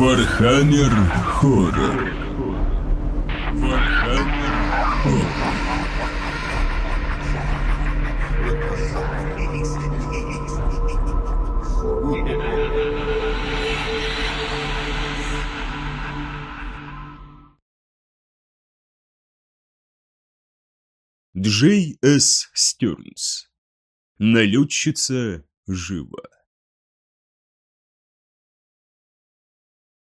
Warhammer Horror. Warhammer Horror. Джей С. Стернс. Налетчица жива.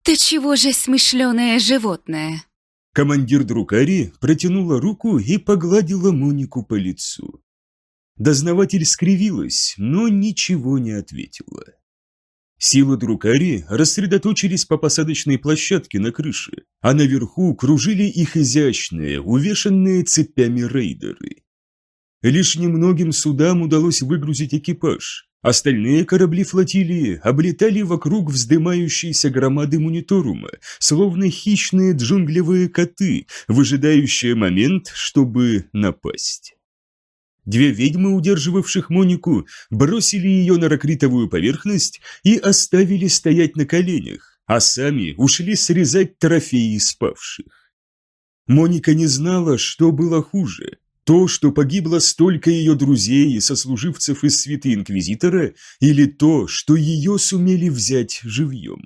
«Ты чего же смышленое животное?» Командир Друкари протянула руку и погладила Монику по лицу. Дознаватель скривилась, но ничего не ответила. Силы Друкари рассредоточились по посадочной площадке на крыше, а наверху кружили их изящные, увешанные цепями рейдеры. Лишь немногим судам удалось выгрузить экипаж. Остальные корабли флотилии облетали вокруг вздымающейся громады мониторума, словно хищные джунглевые коты, выжидающие момент, чтобы напасть. Две ведьмы, удерживавших Монику, бросили ее на ракритовую поверхность и оставили стоять на коленях, а сами ушли срезать трофеи спавших. Моника не знала, что было хуже. То, что погибло столько ее друзей и сослуживцев из святы Инквизитора, или то, что ее сумели взять живьем.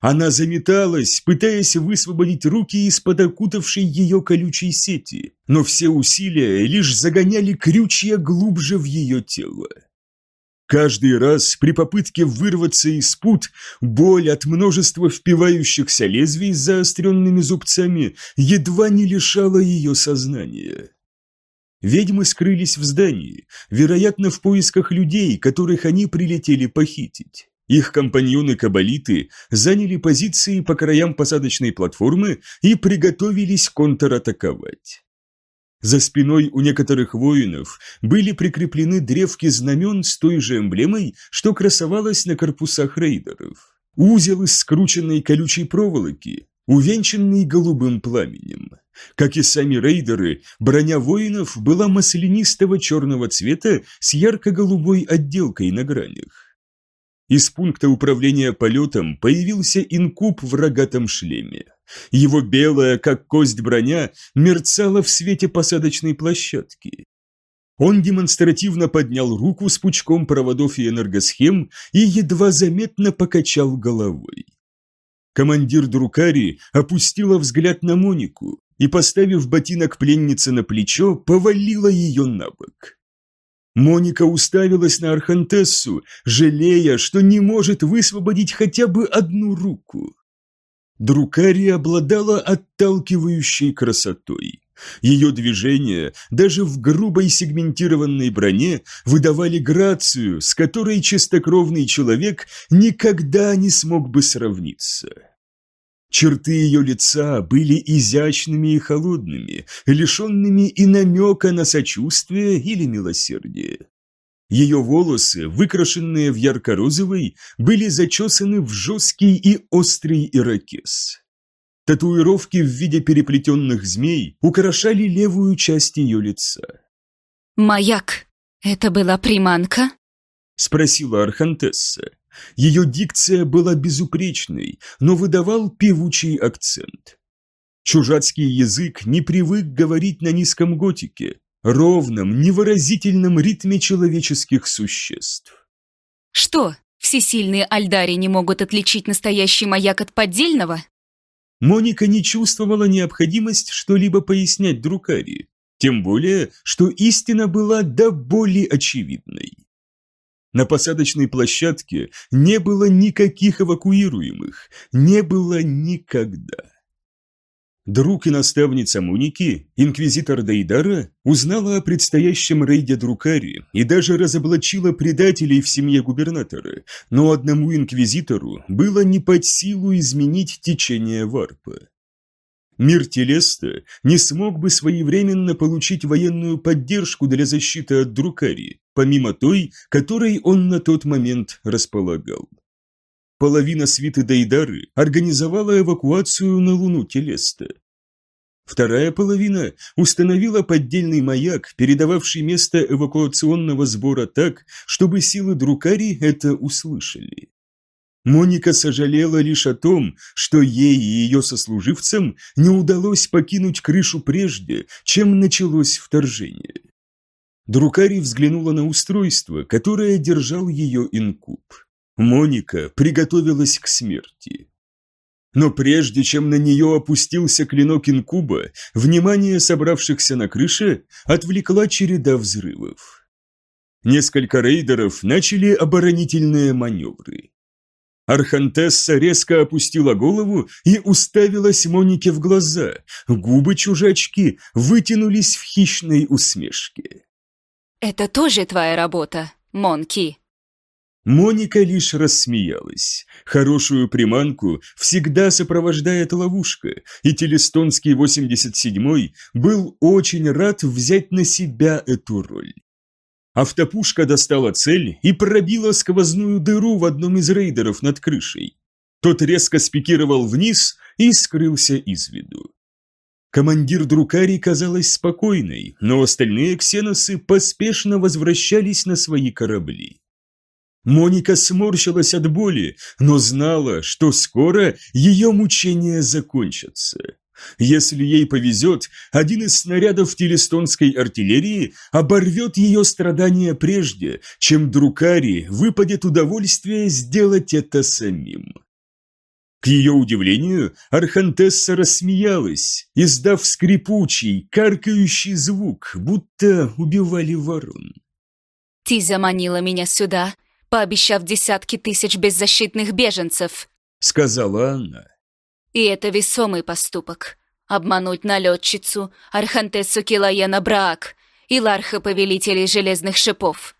Она заметалась, пытаясь высвободить руки из-под окутавшей ее колючей сети, но все усилия лишь загоняли крючья глубже в ее тело. Каждый раз при попытке вырваться из пут боль от множества впивающихся лезвий с заостренными зубцами едва не лишала ее сознания. Ведьмы скрылись в здании, вероятно, в поисках людей, которых они прилетели похитить. Их компаньоны-кабалиты заняли позиции по краям посадочной платформы и приготовились контратаковать. За спиной у некоторых воинов были прикреплены древки знамен с той же эмблемой, что красовалась на корпусах рейдеров. Узел из скрученной колючей проволоки, увенчанный голубым пламенем. Как и сами рейдеры, броня воинов была маслянистого черного цвета с ярко-голубой отделкой на гранях. Из пункта управления полетом появился инкуб в рогатом шлеме. Его белая, как кость броня, мерцала в свете посадочной площадки. Он демонстративно поднял руку с пучком проводов и энергосхем и едва заметно покачал головой. Командир Друкари опустила взгляд на Монику и, поставив ботинок пленницы на плечо, повалила ее на бок. Моника уставилась на Архантессу, жалея, что не может высвободить хотя бы одну руку. Друкари обладала отталкивающей красотой. Ее движения, даже в грубой сегментированной броне, выдавали грацию, с которой чистокровный человек никогда не смог бы сравниться. Черты ее лица были изящными и холодными, лишенными и намека на сочувствие или милосердие. Ее волосы, выкрашенные в ярко-розовый, были зачесаны в жесткий и острый ирокез. Татуировки в виде переплетенных змей украшали левую часть ее лица. «Маяк, это была приманка?» – спросила Архантесса. Ее дикция была безупречной, но выдавал певучий акцент. Чужацкий язык не привык говорить на низком готике, ровном, невыразительном ритме человеческих существ. «Что, всесильные альдари не могут отличить настоящий маяк от поддельного?» Моника не чувствовала необходимость что-либо пояснять Друкари, тем более, что истина была до боли очевидной. На посадочной площадке не было никаких эвакуируемых, не было никогда. Друг и наставница Муники, инквизитор Дейдара, узнала о предстоящем рейде Друкари и даже разоблачила предателей в семье губернатора, но одному инквизитору было не под силу изменить течение варпа. Мир Телеста не смог бы своевременно получить военную поддержку для защиты от Друкари, помимо той, которой он на тот момент располагал. Половина свиты Дейдары организовала эвакуацию на Луну Телеста. Вторая половина установила поддельный маяк, передававший место эвакуационного сбора так, чтобы силы Друкари это услышали. Моника сожалела лишь о том, что ей и ее сослуживцам не удалось покинуть крышу прежде, чем началось вторжение. Друкари взглянула на устройство, которое держал ее инкуб. Моника приготовилась к смерти. Но прежде чем на нее опустился клинок инкуба, внимание собравшихся на крыше отвлекла череда взрывов. Несколько рейдеров начали оборонительные маневры. Архантесса резко опустила голову и уставилась Монике в глаза. Губы чужачки вытянулись в хищной усмешке. «Это тоже твоя работа, Монки?» Моника лишь рассмеялась. Хорошую приманку всегда сопровождает ловушка, и Телестонский 87-й был очень рад взять на себя эту роль. Автопушка достала цель и пробила сквозную дыру в одном из рейдеров над крышей. Тот резко спикировал вниз и скрылся из виду. Командир Друкари казалась спокойной, но остальные ксеносы поспешно возвращались на свои корабли. Моника сморщилась от боли, но знала, что скоро ее мучения закончатся. Если ей повезет, один из снарядов телестонской артиллерии оборвет ее страдания прежде, чем Друкари выпадет удовольствие сделать это самим. К ее удивлению, Архантесса рассмеялась, издав скрипучий, каркающий звук, будто убивали ворон. «Ты заманила меня сюда, пообещав десятки тысяч беззащитных беженцев», — сказала она. «И это весомый поступок. Обмануть налетчицу, Архантессу Килаена Браак и Ларха Повелителей Железных Шипов».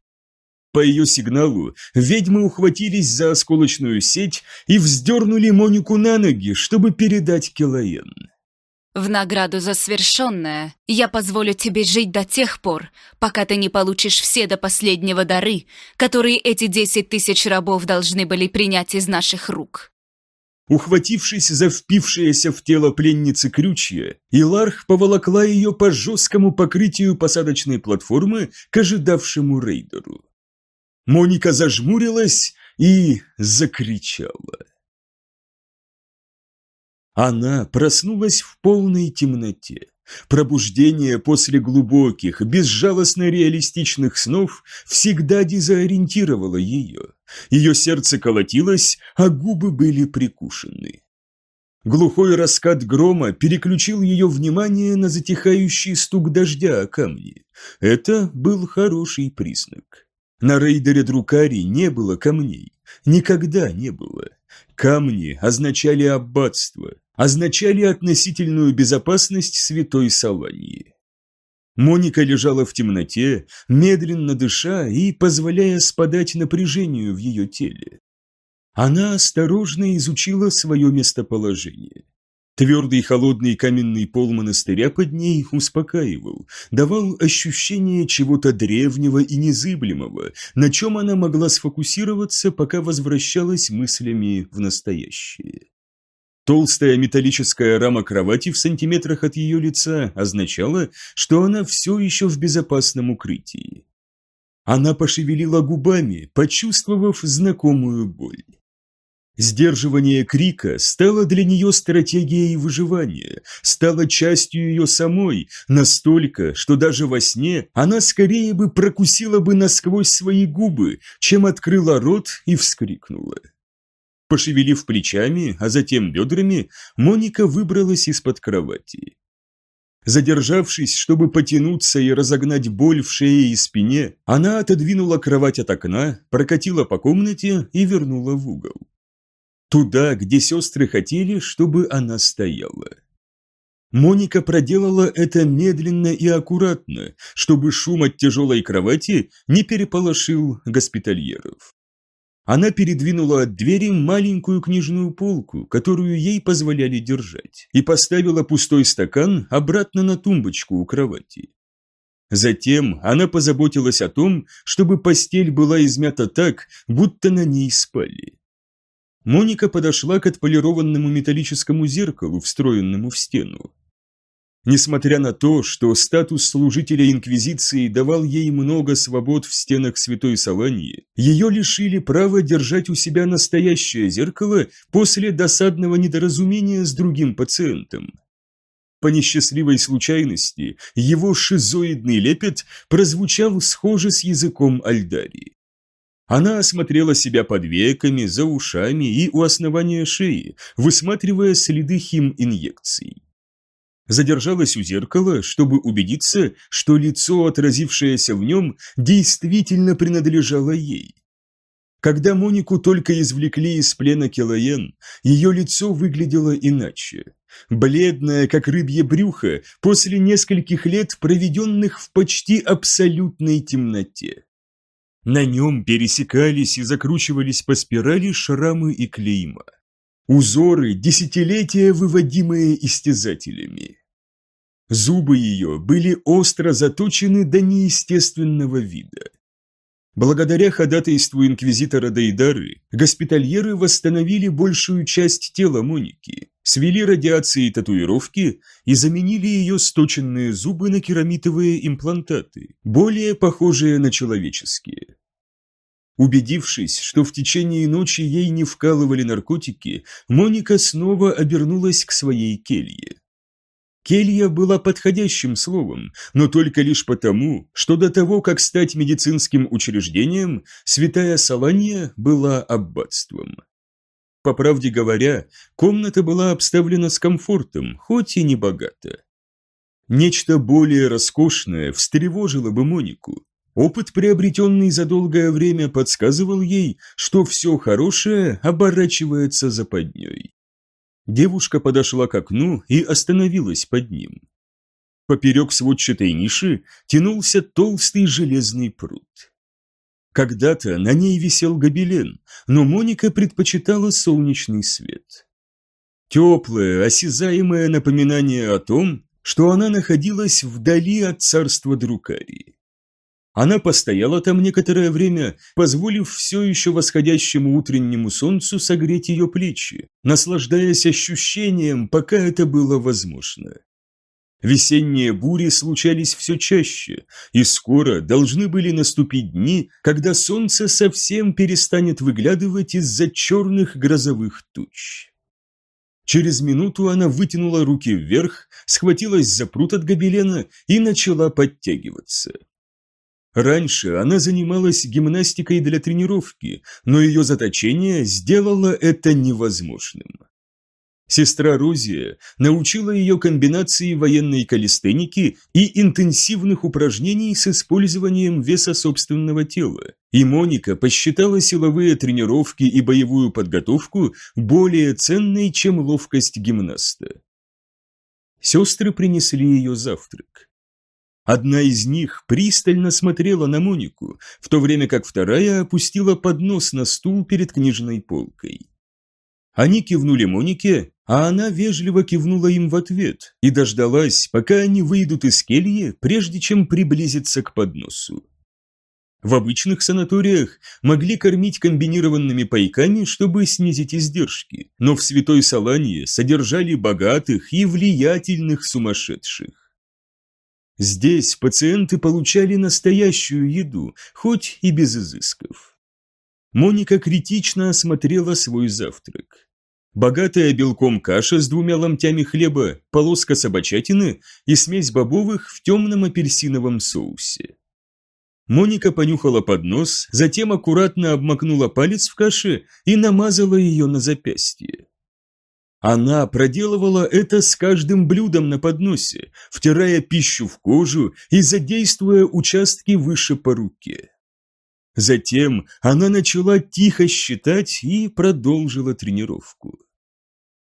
По ее сигналу ведьмы ухватились за осколочную сеть и вздернули Монику на ноги, чтобы передать Килаен. В награду за свершенное я позволю тебе жить до тех пор, пока ты не получишь все до последнего дары, которые эти десять тысяч рабов должны были принять из наших рук». Ухватившись за впившееся в тело пленницы крючья, Иларх поволокла ее по жесткому покрытию посадочной платформы к ожидавшему рейдеру. Моника зажмурилась и закричала. Она проснулась в полной темноте. Пробуждение после глубоких, безжалостно реалистичных снов всегда дезориентировало ее. Ее сердце колотилось, а губы были прикушены. Глухой раскат грома переключил ее внимание на затихающий стук дождя о камни. Это был хороший признак. На рейдере Друкари не было камней. Никогда не было. Камни означали аббатство, означали относительную безопасность святой Салании. Моника лежала в темноте, медленно дыша и позволяя спадать напряжению в ее теле. Она осторожно изучила свое местоположение. Твердый холодный каменный пол монастыря под ней успокаивал, давал ощущение чего-то древнего и незыблемого, на чем она могла сфокусироваться, пока возвращалась мыслями в настоящее. Толстая металлическая рама кровати в сантиметрах от ее лица означала, что она все еще в безопасном укрытии. Она пошевелила губами, почувствовав знакомую боль. Сдерживание крика стало для нее стратегией выживания, стало частью ее самой, настолько, что даже во сне она скорее бы прокусила бы насквозь свои губы, чем открыла рот и вскрикнула. Пошевелив плечами, а затем бедрами, Моника выбралась из-под кровати. Задержавшись, чтобы потянуться и разогнать боль в шее и спине, она отодвинула кровать от окна, прокатила по комнате и вернула в угол. Туда, где сестры хотели, чтобы она стояла. Моника проделала это медленно и аккуратно, чтобы шум от тяжелой кровати не переполошил госпитальеров. Она передвинула от двери маленькую книжную полку, которую ей позволяли держать, и поставила пустой стакан обратно на тумбочку у кровати. Затем она позаботилась о том, чтобы постель была измята так, будто на ней спали. Моника подошла к отполированному металлическому зеркалу, встроенному в стену. Несмотря на то, что статус служителя Инквизиции давал ей много свобод в стенах Святой Салании, ее лишили права держать у себя настоящее зеркало после досадного недоразумения с другим пациентом. По несчастливой случайности, его шизоидный лепет прозвучал схоже с языком Альдарии. Она осмотрела себя под веками, за ушами и у основания шеи, высматривая следы хим-инъекций задержалась у зеркала, чтобы убедиться, что лицо, отразившееся в нем, действительно принадлежало ей. Когда Монику только извлекли из плена Келоен, ее лицо выглядело иначе. Бледное, как рыбье брюхо, после нескольких лет, проведенных в почти абсолютной темноте. На нем пересекались и закручивались по спирали шрамы и клейма. Узоры, десятилетия выводимые истязателями. Зубы ее были остро заточены до неестественного вида. Благодаря ходатайству инквизитора Дейдары, госпитальеры восстановили большую часть тела Моники, свели радиацией татуировки и заменили ее сточенные зубы на керамитовые имплантаты, более похожие на человеческие. Убедившись, что в течение ночи ей не вкалывали наркотики, Моника снова обернулась к своей келье. Келья была подходящим словом, но только лишь потому, что до того, как стать медицинским учреждением, святая Салания была аббатством. По правде говоря, комната была обставлена с комфортом, хоть и не богато. Нечто более роскошное встревожило бы Монику, Опыт, приобретенный за долгое время, подсказывал ей, что все хорошее оборачивается западней. Девушка подошла к окну и остановилась под ним. Поперек сводчатой ниши тянулся толстый железный пруд. Когда-то на ней висел гобелен, но Моника предпочитала солнечный свет. Теплое, осязаемое напоминание о том, что она находилась вдали от царства Друкарии. Она постояла там некоторое время, позволив все еще восходящему утреннему солнцу согреть ее плечи, наслаждаясь ощущением, пока это было возможно. Весенние бури случались все чаще, и скоро должны были наступить дни, когда солнце совсем перестанет выглядывать из-за черных грозовых туч. Через минуту она вытянула руки вверх, схватилась за прут от гобелена и начала подтягиваться. Раньше она занималась гимнастикой для тренировки, но ее заточение сделало это невозможным. Сестра Розия научила ее комбинации военной калистеники и интенсивных упражнений с использованием веса собственного тела, и Моника посчитала силовые тренировки и боевую подготовку более ценной, чем ловкость гимнаста. Сестры принесли ее завтрак. Одна из них пристально смотрела на Монику, в то время как вторая опустила поднос на стул перед книжной полкой. Они кивнули Монике, а она вежливо кивнула им в ответ и дождалась, пока они выйдут из кельи, прежде чем приблизиться к подносу. В обычных санаториях могли кормить комбинированными пайками, чтобы снизить издержки, но в Святой Салании содержали богатых и влиятельных сумасшедших. Здесь пациенты получали настоящую еду, хоть и без изысков. Моника критично осмотрела свой завтрак. Богатая белком каша с двумя ломтями хлеба, полоска собачатины и смесь бобовых в темном апельсиновом соусе. Моника понюхала поднос, затем аккуратно обмакнула палец в каше и намазала ее на запястье. Она проделывала это с каждым блюдом на подносе, втирая пищу в кожу и задействуя участки выше по руке. Затем она начала тихо считать и продолжила тренировку.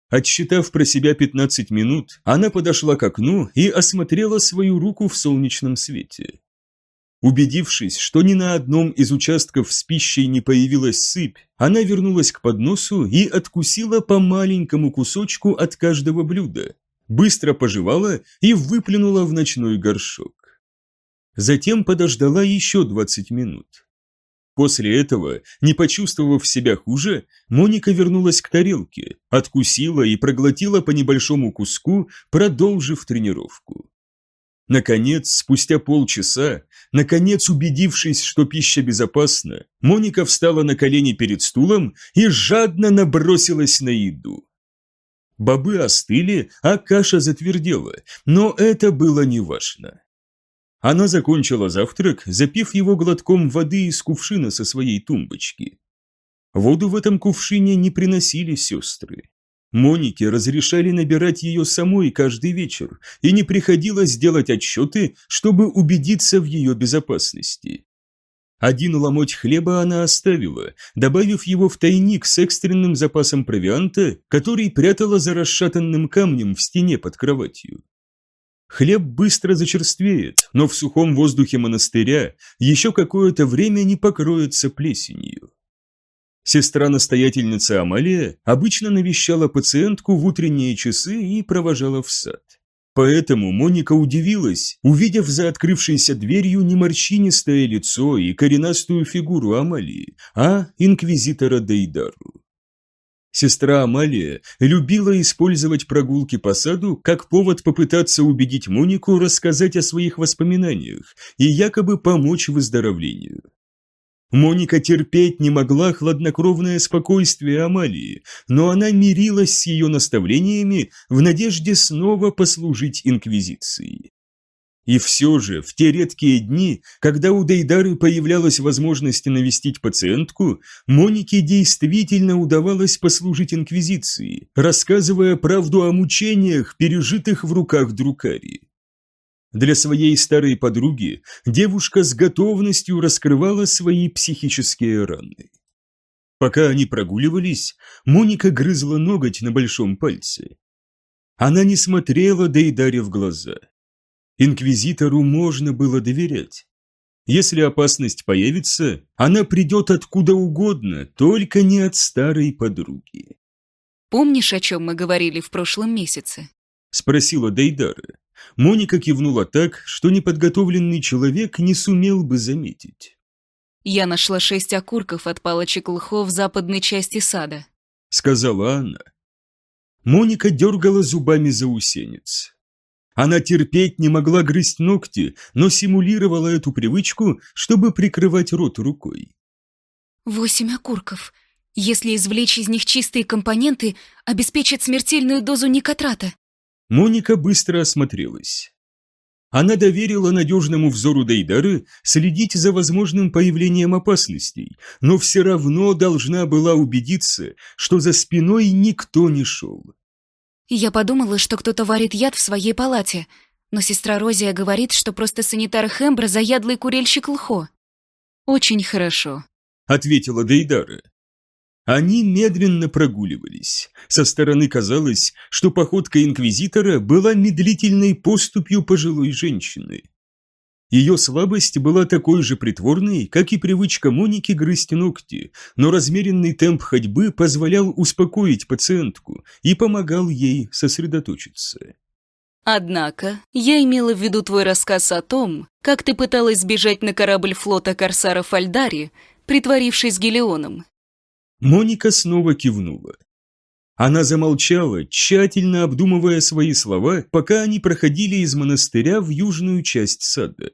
Отсчитав про себя 15 минут, она подошла к окну и осмотрела свою руку в солнечном свете. Убедившись, что ни на одном из участков с пищей не появилась сыпь, она вернулась к подносу и откусила по маленькому кусочку от каждого блюда, быстро пожевала и выплюнула в ночной горшок. Затем подождала еще 20 минут. После этого, не почувствовав себя хуже, Моника вернулась к тарелке, откусила и проглотила по небольшому куску, продолжив тренировку. Наконец, спустя полчаса, наконец убедившись, что пища безопасна, Моника встала на колени перед стулом и жадно набросилась на еду. Бобы остыли, а каша затвердела, но это было неважно. Она закончила завтрак, запив его глотком воды из кувшина со своей тумбочки. Воду в этом кувшине не приносили сестры. Монике разрешали набирать ее самой каждый вечер, и не приходилось делать отчеты, чтобы убедиться в ее безопасности. Один ломоть хлеба она оставила, добавив его в тайник с экстренным запасом провианта, который прятала за расшатанным камнем в стене под кроватью. Хлеб быстро зачерствеет, но в сухом воздухе монастыря еще какое-то время не покроется плесенью. Сестра-настоятельница Амалия обычно навещала пациентку в утренние часы и провожала в сад. Поэтому Моника удивилась, увидев за открывшейся дверью не морщинистое лицо и коренастую фигуру Амалии, а инквизитора Дейдару. Сестра Амалия любила использовать прогулки по саду как повод попытаться убедить Монику рассказать о своих воспоминаниях и якобы помочь выздоровлению. Моника терпеть не могла хладнокровное спокойствие Амалии, но она мирилась с ее наставлениями в надежде снова послужить Инквизиции. И все же, в те редкие дни, когда у Дейдары появлялась возможность навестить пациентку, Монике действительно удавалось послужить Инквизиции, рассказывая правду о мучениях, пережитых в руках Друкари. Для своей старой подруги девушка с готовностью раскрывала свои психические раны. Пока они прогуливались, Моника грызла ноготь на большом пальце. Она не смотрела Дейдаре в глаза – Инквизитору можно было доверять. Если опасность появится, она придет откуда угодно, только не от старой подруги. «Помнишь, о чем мы говорили в прошлом месяце?» – спросила Дейдара. Моника кивнула так, что неподготовленный человек не сумел бы заметить. «Я нашла шесть окурков от палочек лхо в западной части сада», – сказала она. Моника дергала зубами заусенец. Она терпеть не могла грызть ногти, но симулировала эту привычку, чтобы прикрывать рот рукой. «Восемь окурков. Если извлечь из них чистые компоненты, обеспечат смертельную дозу никотрата». Моника быстро осмотрелась. Она доверила надежному взору Дейдары следить за возможным появлением опасностей, но все равно должна была убедиться, что за спиной никто не шел. Я подумала, что кто-то варит яд в своей палате, но сестра Розия говорит, что просто санитар Хэмбра заядлый курильщик Лхо. Очень хорошо, ответила Дейдара. Они медленно прогуливались. Со стороны казалось, что походка инквизитора была медлительной поступью пожилой женщины. Ее слабость была такой же притворной, как и привычка Моники грызть ногти, но размеренный темп ходьбы позволял успокоить пациентку и помогал ей сосредоточиться. Однако, я имела в виду твой рассказ о том, как ты пыталась сбежать на корабль флота корсаров Альдари, притворившись Гелионом. Моника снова кивнула. Она замолчала, тщательно обдумывая свои слова, пока они проходили из монастыря в южную часть сада.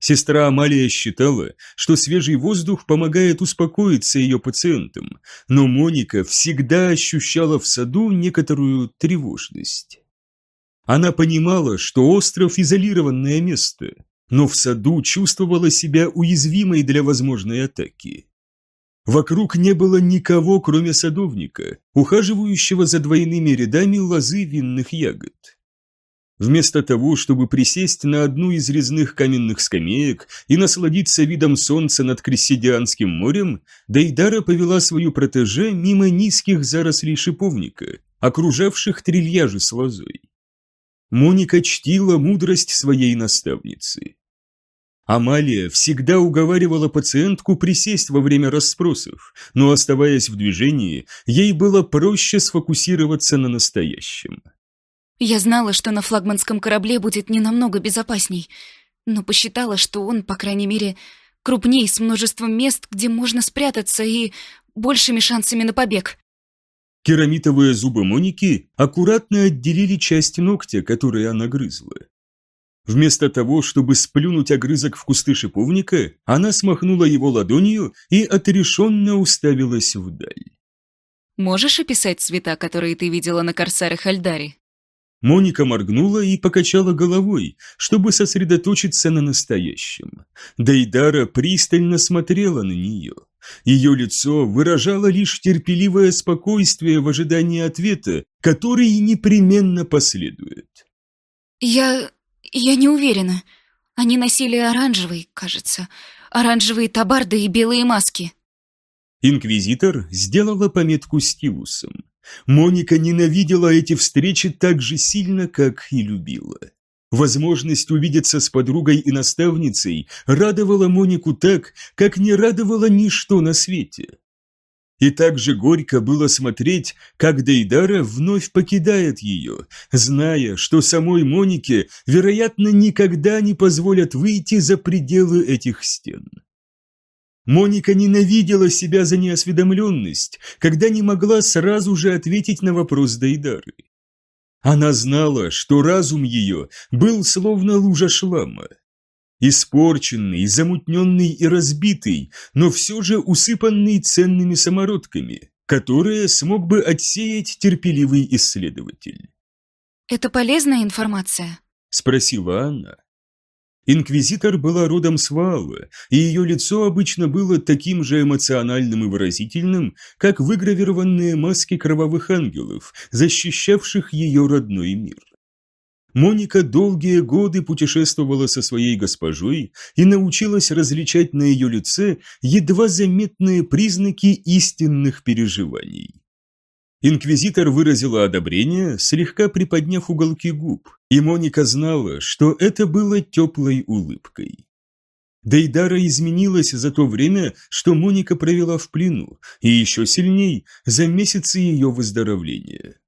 Сестра Амалия считала, что свежий воздух помогает успокоиться ее пациентам, но Моника всегда ощущала в саду некоторую тревожность. Она понимала, что остров – изолированное место, но в саду чувствовала себя уязвимой для возможной атаки. Вокруг не было никого, кроме садовника, ухаживающего за двойными рядами лозы винных ягод. Вместо того, чтобы присесть на одну из резных каменных скамеек и насладиться видом солнца над Крессидианским морем, Дейдара повела свою протеже мимо низких зарослей шиповника, окружавших трильяжи с лозой. Моника чтила мудрость своей наставницы. Амалия всегда уговаривала пациентку присесть во время расспросов, но оставаясь в движении, ей было проще сфокусироваться на настоящем. Я знала, что на флагманском корабле будет не намного безопасней, но посчитала, что он, по крайней мере, Крупней, с множеством мест, где можно спрятаться и большими шансами на побег. Керамитовые зубы Моники аккуратно отделили часть ногтя, который она грызла. Вместо того, чтобы сплюнуть огрызок в кусты шиповника, она смахнула его ладонью и отрешенно уставилась вдаль. «Можешь описать цвета, которые ты видела на корсарах Альдари?» Моника моргнула и покачала головой, чтобы сосредоточиться на настоящем. Дейдара пристально смотрела на нее. Ее лицо выражало лишь терпеливое спокойствие в ожидании ответа, который непременно последует. «Я... я не уверена. Они носили оранжевый, кажется, оранжевые табарды и белые маски». Инквизитор сделала пометку стилусом. Моника ненавидела эти встречи так же сильно, как и любила. Возможность увидеться с подругой и наставницей радовала Монику так, как не радовало ничто на свете. И так же горько было смотреть, как Дейдара вновь покидает ее, зная, что самой Монике, вероятно, никогда не позволят выйти за пределы этих стен. Моника ненавидела себя за неосведомленность, когда не могла сразу же ответить на вопрос Дейдары. Она знала, что разум ее был словно лужа шлама. Испорченный, замутненный и разбитый, но все же усыпанный ценными самородками, которые смог бы отсеять терпеливый исследователь. «Это полезная информация?» – спросила она. Инквизитор была родом с Ваала, и ее лицо обычно было таким же эмоциональным и выразительным, как выгравированные маски кровавых ангелов, защищавших ее родной мир. Моника долгие годы путешествовала со своей госпожой и научилась различать на ее лице едва заметные признаки истинных переживаний. Инквизитор выразила одобрение, слегка приподняв уголки губ, и Моника знала, что это было теплой улыбкой. Дейдара изменилась за то время, что Моника провела в плену, и еще сильней за месяцы ее выздоровления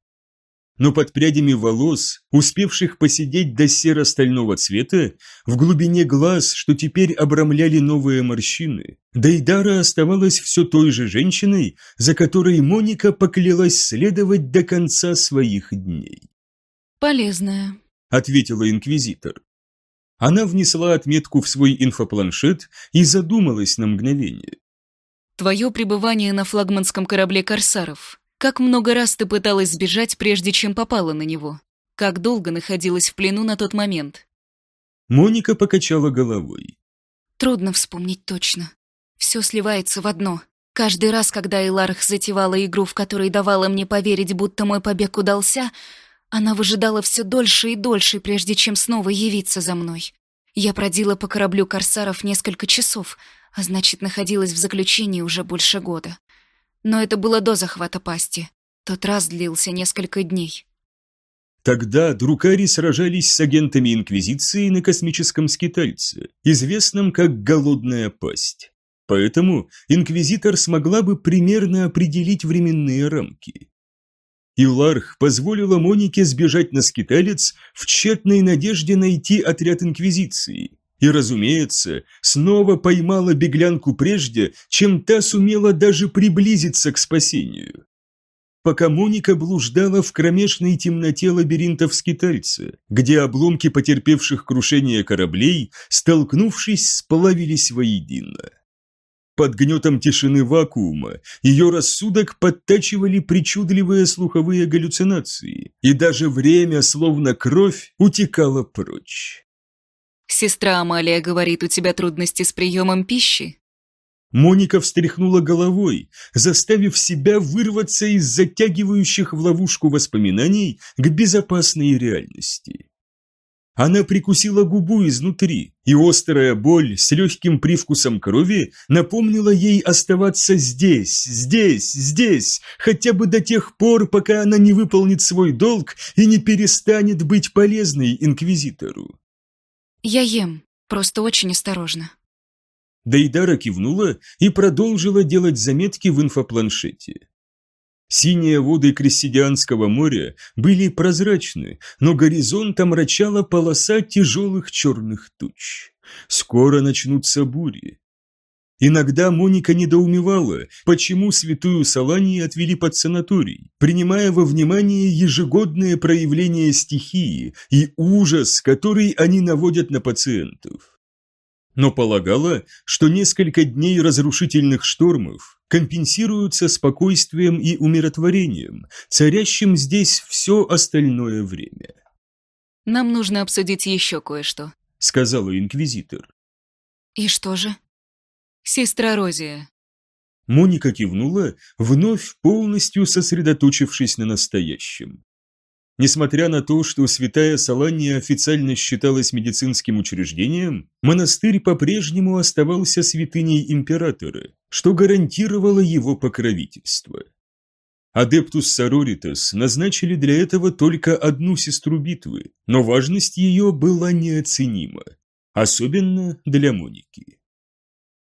но под прядями волос, успевших посидеть до серо-стального цвета, в глубине глаз, что теперь обрамляли новые морщины, Дейдара оставалась все той же женщиной, за которой Моника поклялась следовать до конца своих дней. «Полезная», — ответила инквизитор. Она внесла отметку в свой инфопланшет и задумалась на мгновение. «Твое пребывание на флагманском корабле «Корсаров» Как много раз ты пыталась сбежать, прежде чем попала на него? Как долго находилась в плену на тот момент? Моника покачала головой. Трудно вспомнить точно. Все сливается в одно. Каждый раз, когда Эларх затевала игру, в которой давала мне поверить, будто мой побег удался, она выжидала все дольше и дольше, прежде чем снова явиться за мной. Я продила по кораблю корсаров несколько часов, а значит, находилась в заключении уже больше года. Но это было до захвата пасти. Тот раз длился несколько дней. Тогда друкари сражались с агентами Инквизиции на космическом скитальце, известном как «Голодная пасть». Поэтому Инквизитор смогла бы примерно определить временные рамки. Иларх позволила Монике сбежать на скиталец в тщетной надежде найти отряд Инквизиции, и, разумеется, снова поймала беглянку прежде, чем та сумела даже приблизиться к спасению. Пока Моника блуждала в кромешной темноте лабиринтов скитальца, где обломки потерпевших крушение кораблей, столкнувшись, сплавились воедино. Под гнетом тишины вакуума ее рассудок подтачивали причудливые слуховые галлюцинации, и даже время, словно кровь, утекало прочь. Сестра Амалия говорит, у тебя трудности с приемом пищи. Моника встряхнула головой, заставив себя вырваться из затягивающих в ловушку воспоминаний к безопасной реальности. Она прикусила губу изнутри, и острая боль с легким привкусом крови напомнила ей оставаться здесь, здесь, здесь, хотя бы до тех пор, пока она не выполнит свой долг и не перестанет быть полезной инквизитору. «Я ем, просто очень осторожно». Дейдара кивнула и продолжила делать заметки в инфопланшете. Синие воды Крессидианского моря были прозрачны, но горизонт омрачала полоса тяжелых черных туч. Скоро начнутся бури. Иногда Моника недоумевала, почему святую Салании отвели под санаторий, принимая во внимание ежегодное проявление стихии и ужас, который они наводят на пациентов. Но полагала, что несколько дней разрушительных штормов компенсируются спокойствием и умиротворением, царящим здесь все остальное время. «Нам нужно обсудить еще кое-что», — сказала инквизитор. «И что же?» «Сестра Розия». Моника кивнула, вновь полностью сосредоточившись на настоящем. Несмотря на то, что святая Салания официально считалась медицинским учреждением, монастырь по-прежнему оставался святыней императора, что гарантировало его покровительство. Адептус Сороритас назначили для этого только одну сестру битвы, но важность ее была неоценима, особенно для Моники.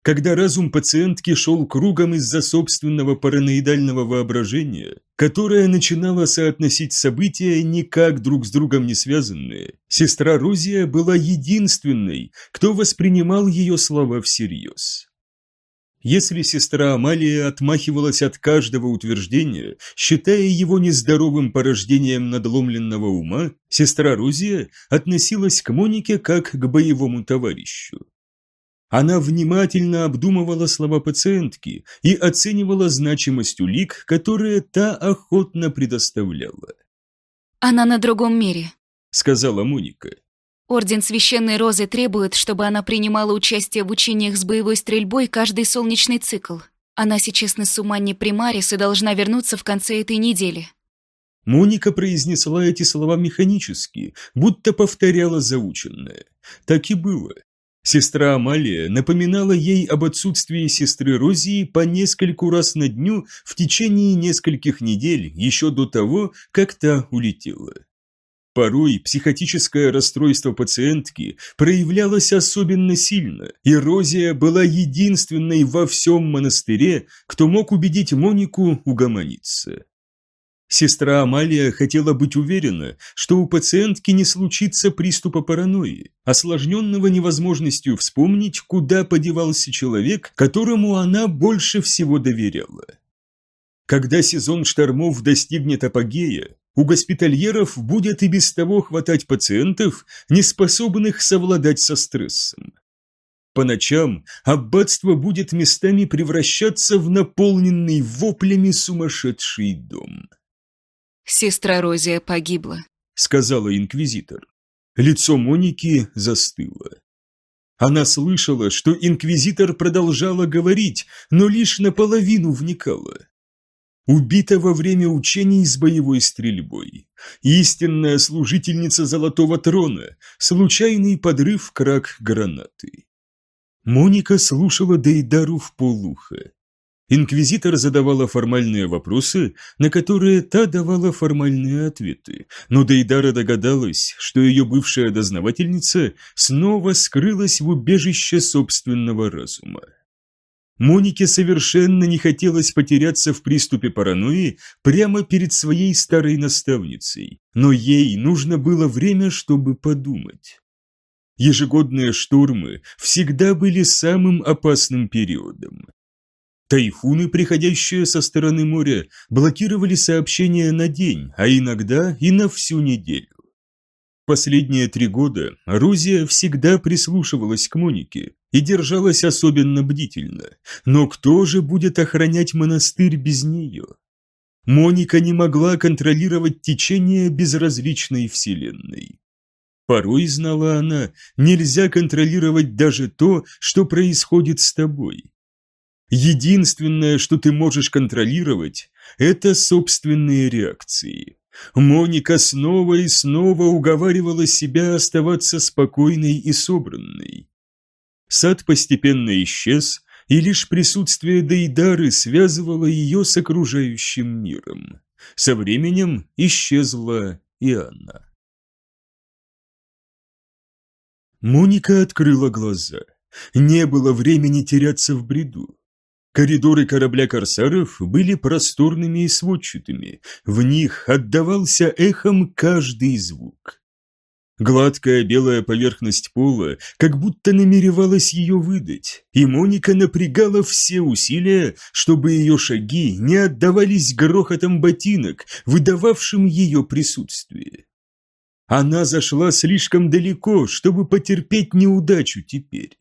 Когда разум пациентки шел кругом из-за собственного параноидального воображения, которое начинало соотносить события никак друг с другом не связанные, сестра Розия была единственной, кто воспринимал ее слова всерьез. Если сестра Амалия отмахивалась от каждого утверждения, считая его нездоровым порождением надломленного ума, сестра Розия относилась к Монике как к боевому товарищу. Она внимательно обдумывала слова пациентки и оценивала значимость улик, которые та охотно предоставляла. «Она на другом мире», — сказала Моника. «Орден Священной Розы требует, чтобы она принимала участие в учениях с боевой стрельбой каждый солнечный цикл. Она сейчас на Суманне Примарис и должна вернуться в конце этой недели». Моника произнесла эти слова механически, будто повторяла заученное. Так и было. Сестра Амалия напоминала ей об отсутствии сестры Розии по нескольку раз на дню в течение нескольких недель, еще до того, как та улетела. Порой психотическое расстройство пациентки проявлялось особенно сильно, и Розия была единственной во всем монастыре, кто мог убедить Монику угомониться. Сестра Амалия хотела быть уверена, что у пациентки не случится приступа паранойи, осложненного невозможностью вспомнить, куда подевался человек, которому она больше всего доверяла. Когда сезон штормов достигнет апогея, у госпитальеров будет и без того хватать пациентов, не способных совладать со стрессом. По ночам аббатство будет местами превращаться в наполненный воплями сумасшедший дом. «Сестра Розия погибла», — сказала инквизитор. Лицо Моники застыло. Она слышала, что инквизитор продолжала говорить, но лишь наполовину вникала. Убита во время учений с боевой стрельбой. Истинная служительница Золотого Трона. Случайный подрыв крак гранаты. Моника слушала Дейдару в полухо. Инквизитор задавала формальные вопросы, на которые та давала формальные ответы, но Дейдара догадалась, что ее бывшая дознавательница снова скрылась в убежище собственного разума. Монике совершенно не хотелось потеряться в приступе паранойи прямо перед своей старой наставницей, но ей нужно было время, чтобы подумать. Ежегодные штормы всегда были самым опасным периодом. Тайфуны, приходящие со стороны моря, блокировали сообщения на день, а иногда и на всю неделю. Последние три года Розия всегда прислушивалась к Монике и держалась особенно бдительно. Но кто же будет охранять монастырь без нее? Моника не могла контролировать течение безразличной вселенной. Порой, знала она, нельзя контролировать даже то, что происходит с тобой. Единственное, что ты можешь контролировать, это собственные реакции. Моника снова и снова уговаривала себя оставаться спокойной и собранной. Сад постепенно исчез, и лишь присутствие Дейдары связывало ее с окружающим миром. Со временем исчезла и она. Моника открыла глаза. Не было времени теряться в бреду. Коридоры корабля корсаров были просторными и сводчатыми, в них отдавался эхом каждый звук. Гладкая белая поверхность пола как будто намеревалась ее выдать, и Моника напрягала все усилия, чтобы ее шаги не отдавались грохотом ботинок, выдававшим ее присутствие. Она зашла слишком далеко, чтобы потерпеть неудачу теперь.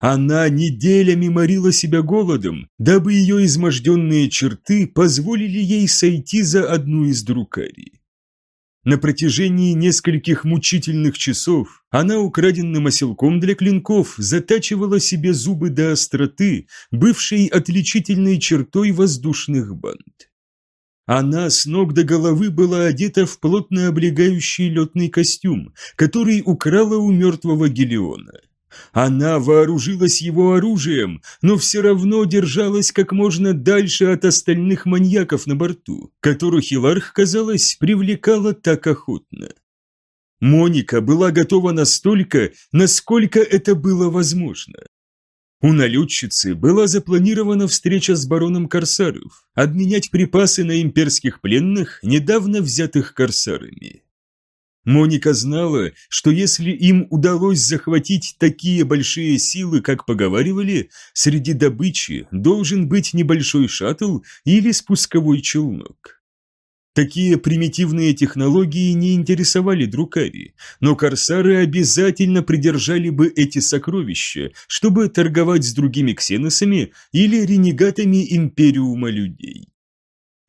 Она неделями морила себя голодом, дабы ее изможденные черты позволили ей сойти за одну из друкарий. На протяжении нескольких мучительных часов она украденным оселком для клинков затачивала себе зубы до остроты, бывшей отличительной чертой воздушных банд. Она с ног до головы была одета в плотно облегающий летный костюм, который украла у мертвого Гелиона. Она вооружилась его оружием, но все равно держалась как можно дальше от остальных маньяков на борту, которых Хиларх, казалось, привлекала так охотно. Моника была готова настолько, насколько это было возможно. У налетчицы была запланирована встреча с бароном Корсаров, обменять припасы на имперских пленных, недавно взятых Корсарами. Моника знала, что если им удалось захватить такие большие силы, как поговаривали, среди добычи должен быть небольшой шаттл или спусковой челнок. Такие примитивные технологии не интересовали Друкари, но корсары обязательно придержали бы эти сокровища, чтобы торговать с другими ксеносами или ренегатами Империума людей.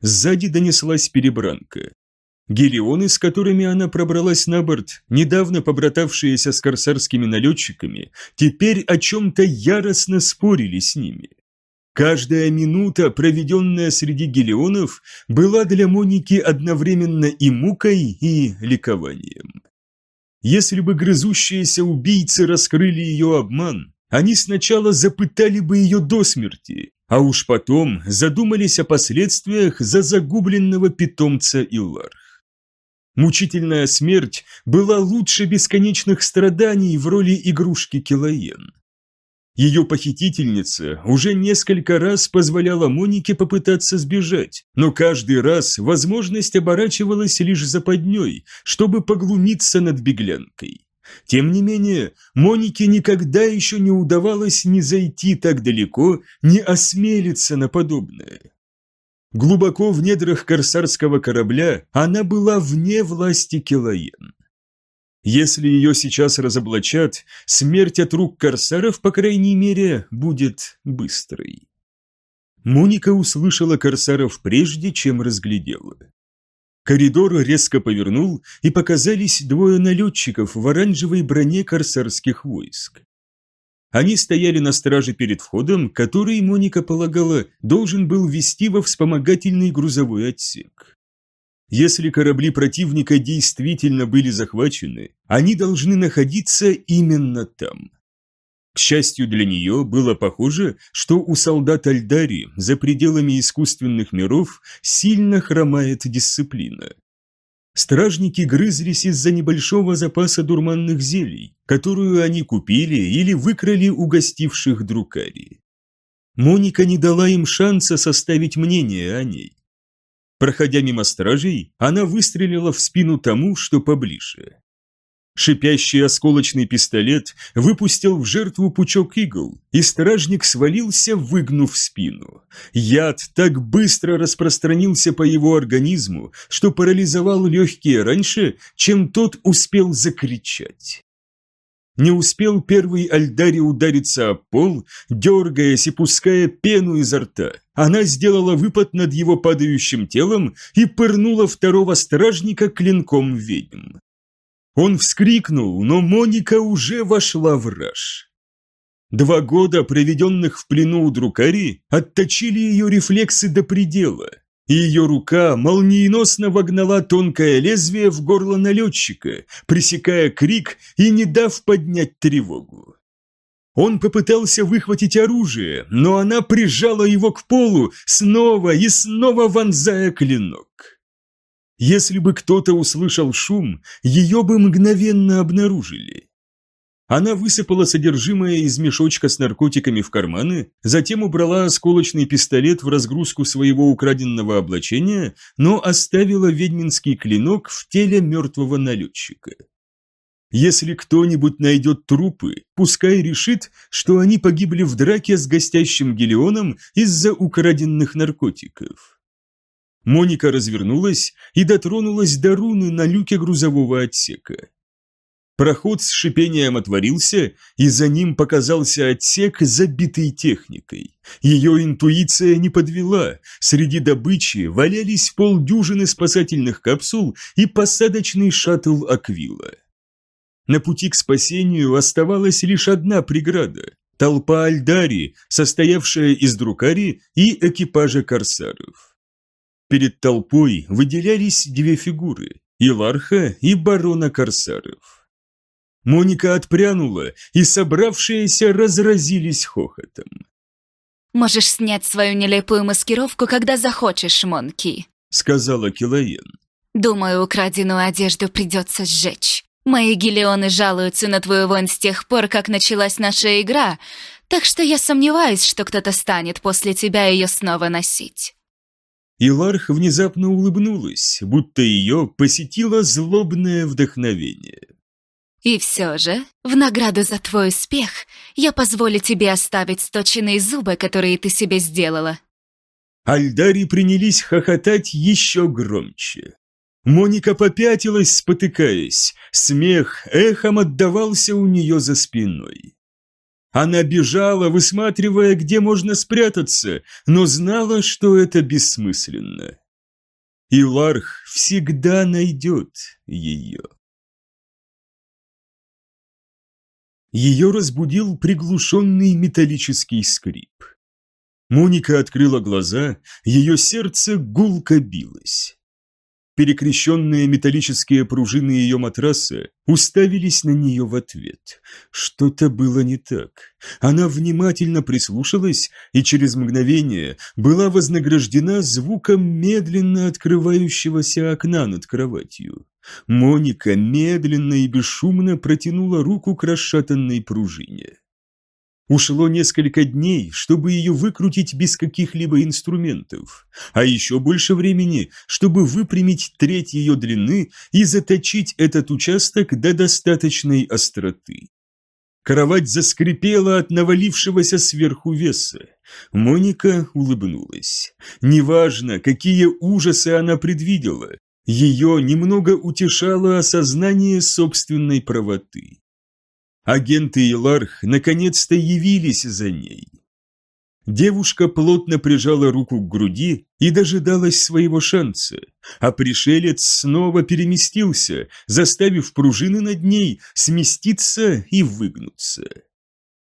Сзади донеслась перебранка. Гелионы, с которыми она пробралась на борт, недавно побратавшиеся с корсарскими налетчиками, теперь о чем-то яростно спорили с ними. Каждая минута, проведенная среди гелионов, была для Моники одновременно и мукой, и ликованием. Если бы грызущиеся убийцы раскрыли ее обман, они сначала запытали бы ее до смерти, а уж потом задумались о последствиях за загубленного питомца Иллар. Мучительная смерть была лучше бесконечных страданий в роли игрушки Килоен. Ее похитительница уже несколько раз позволяла Монике попытаться сбежать, но каждый раз возможность оборачивалась лишь западней, чтобы поглумиться над беглянкой. Тем не менее, Монике никогда еще не удавалось ни зайти так далеко, ни осмелиться на подобное. Глубоко в недрах корсарского корабля она была вне власти Келаен. Если ее сейчас разоблачат, смерть от рук корсаров, по крайней мере, будет быстрой. Моника услышала корсаров прежде, чем разглядела. Коридор резко повернул, и показались двое налетчиков в оранжевой броне корсарских войск. Они стояли на страже перед входом, который, Моника полагала, должен был вести во вспомогательный грузовой отсек. Если корабли противника действительно были захвачены, они должны находиться именно там. К счастью для нее, было похоже, что у солдат Альдари за пределами искусственных миров сильно хромает дисциплина. Стражники грызлись из-за небольшого запаса дурманных зелий, которую они купили или выкрали у гостивших друкари. Моника не дала им шанса составить мнение о ней. Проходя мимо стражей, она выстрелила в спину тому, что поближе. Шипящий осколочный пистолет выпустил в жертву пучок игл, и стражник свалился, выгнув спину. Яд так быстро распространился по его организму, что парализовал легкие раньше, чем тот успел закричать. Не успел первый Альдари удариться о пол, дергаясь и пуская пену изо рта. Она сделала выпад над его падающим телом и пырнула второго стражника клинком ведьм. Он вскрикнул, но Моника уже вошла в раж. Два года, проведенных в плену у Друкари, отточили ее рефлексы до предела, и ее рука молниеносно вогнала тонкое лезвие в горло налетчика, пресекая крик и не дав поднять тревогу. Он попытался выхватить оружие, но она прижала его к полу, снова и снова вонзая клинок. Если бы кто-то услышал шум, ее бы мгновенно обнаружили. Она высыпала содержимое из мешочка с наркотиками в карманы, затем убрала осколочный пистолет в разгрузку своего украденного облачения, но оставила ведьминский клинок в теле мертвого налетчика. Если кто-нибудь найдет трупы, пускай решит, что они погибли в драке с гостящим Гелионом из-за украденных наркотиков. Моника развернулась и дотронулась до руны на люке грузового отсека. Проход с шипением отворился, и за ним показался отсек, забитый техникой. Ее интуиция не подвела. Среди добычи валялись полдюжины спасательных капсул и посадочный шаттл Аквила. На пути к спасению оставалась лишь одна преграда – толпа Альдари, состоявшая из друкари и экипажа корсаров. Перед толпой выделялись две фигуры – Иларха и барона корсаров. Моника отпрянула, и собравшиеся разразились хохотом. «Можешь снять свою нелепую маскировку, когда захочешь, Монки», — сказала Килоен. «Думаю, украденную одежду придется сжечь. Мои гелионы жалуются на твою вонь с тех пор, как началась наша игра, так что я сомневаюсь, что кто-то станет после тебя ее снова носить». Иларх внезапно улыбнулась, будто ее посетило злобное вдохновение. «И все же, в награду за твой успех, я позволю тебе оставить сточенные зубы, которые ты себе сделала». Альдари принялись хохотать еще громче. Моника попятилась, спотыкаясь. Смех эхом отдавался у нее за спиной. Она бежала, высматривая, где можно спрятаться, но знала, что это бессмысленно. И Ларх всегда найдет ее. Ее разбудил приглушенный металлический скрип. Моника открыла глаза, ее сердце гулко билось. Перекрещенные металлические пружины ее матраса уставились на нее в ответ. Что-то было не так. Она внимательно прислушалась и через мгновение была вознаграждена звуком медленно открывающегося окна над кроватью. Моника медленно и бесшумно протянула руку к расшатанной пружине. Ушло несколько дней, чтобы ее выкрутить без каких-либо инструментов, а еще больше времени, чтобы выпрямить треть ее длины и заточить этот участок до достаточной остроты. Кровать заскрипела от навалившегося сверху веса. Моника улыбнулась. Неважно, какие ужасы она предвидела, ее немного утешало осознание собственной правоты. Агенты Иларх наконец-то явились за ней. Девушка плотно прижала руку к груди и дожидалась своего шанса, а пришелец снова переместился, заставив пружины над ней сместиться и выгнуться.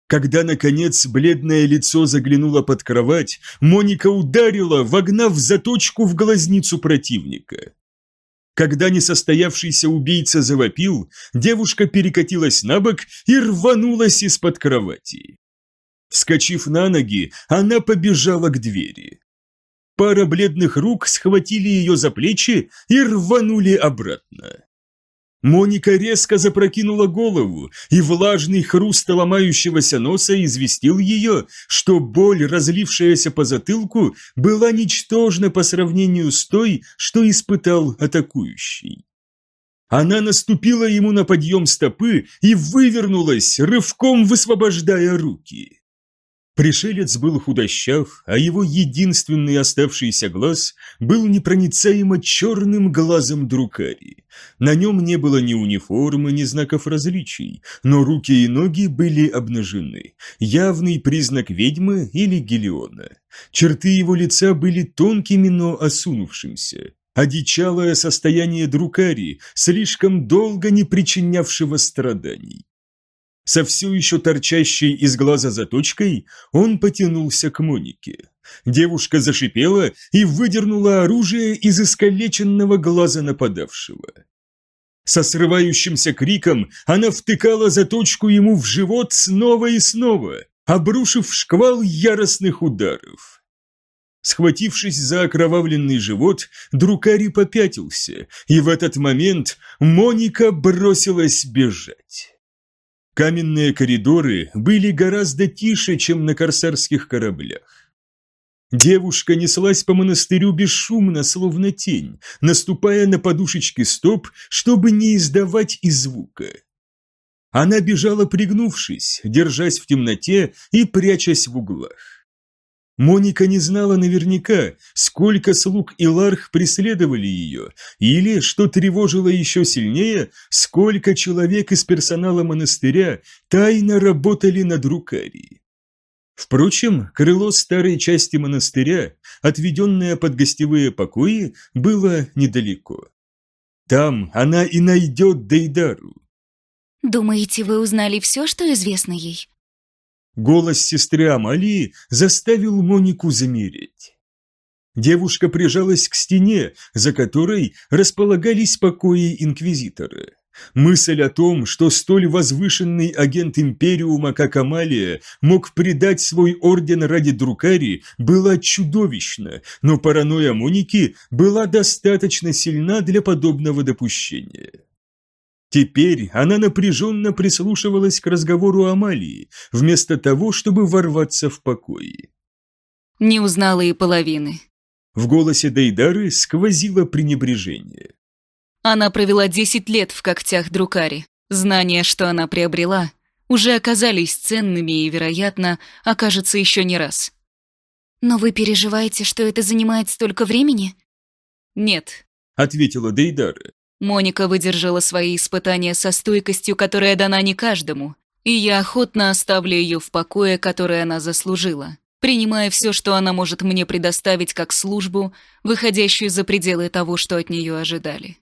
Когда, наконец, бледное лицо заглянуло под кровать, Моника ударила, вогнав заточку в глазницу противника. Когда несостоявшийся убийца завопил, девушка перекатилась на бок и рванулась из-под кровати. Вскочив на ноги, она побежала к двери. Пара бледных рук схватили ее за плечи и рванули обратно. Моника резко запрокинула голову, и влажный хруст ломающегося носа известил ее, что боль, разлившаяся по затылку, была ничтожна по сравнению с той, что испытал атакующий. Она наступила ему на подъем стопы и вывернулась, рывком высвобождая руки. Пришелец был худощав, а его единственный оставшийся глаз был непроницаемо черным глазом друкари. На нем не было ни униформы, ни знаков различий, но руки и ноги были обнажены, явный признак ведьмы или гелиона. Черты его лица были тонкими, но осунувшимся. Одичалое состояние друкари, слишком долго не причинявшего страданий. Со все еще торчащей из глаза заточкой он потянулся к Монике. Девушка зашипела и выдернула оружие из искалеченного глаза нападавшего. Со срывающимся криком она втыкала заточку ему в живот снова и снова, обрушив шквал яростных ударов. Схватившись за окровавленный живот, Друкари попятился, и в этот момент Моника бросилась бежать. Каменные коридоры были гораздо тише, чем на корсарских кораблях. Девушка неслась по монастырю бесшумно, словно тень, наступая на подушечки стоп, чтобы не издавать и звука. Она бежала пригнувшись, держась в темноте и прячась в углах. Моника не знала наверняка, сколько слуг и ларх преследовали ее, или, что тревожило еще сильнее, сколько человек из персонала монастыря тайно работали над Рукарией. Впрочем, крыло старой части монастыря, отведенное под гостевые покои, было недалеко. Там она и найдет Дейдару. «Думаете, вы узнали все, что известно ей?» Голос сестры Амалии заставил Монику замереть. Девушка прижалась к стене, за которой располагались покои инквизитора. Мысль о том, что столь возвышенный агент Империума, как Амалия, мог предать свой орден ради Друкари, была чудовищна, но паранойя Моники была достаточно сильна для подобного допущения. Теперь она напряженно прислушивалась к разговору Амалии, вместо того, чтобы ворваться в покои. Не узнала и половины. В голосе Дейдары сквозило пренебрежение. Она провела 10 лет в когтях Друкари. Знания, что она приобрела, уже оказались ценными и, вероятно, окажется еще не раз. «Но вы переживаете, что это занимает столько времени?» «Нет», — ответила Дейдара. Моника выдержала свои испытания со стойкостью, которая дана не каждому, и я охотно оставлю ее в покое, которое она заслужила, принимая все, что она может мне предоставить как службу, выходящую за пределы того, что от нее ожидали.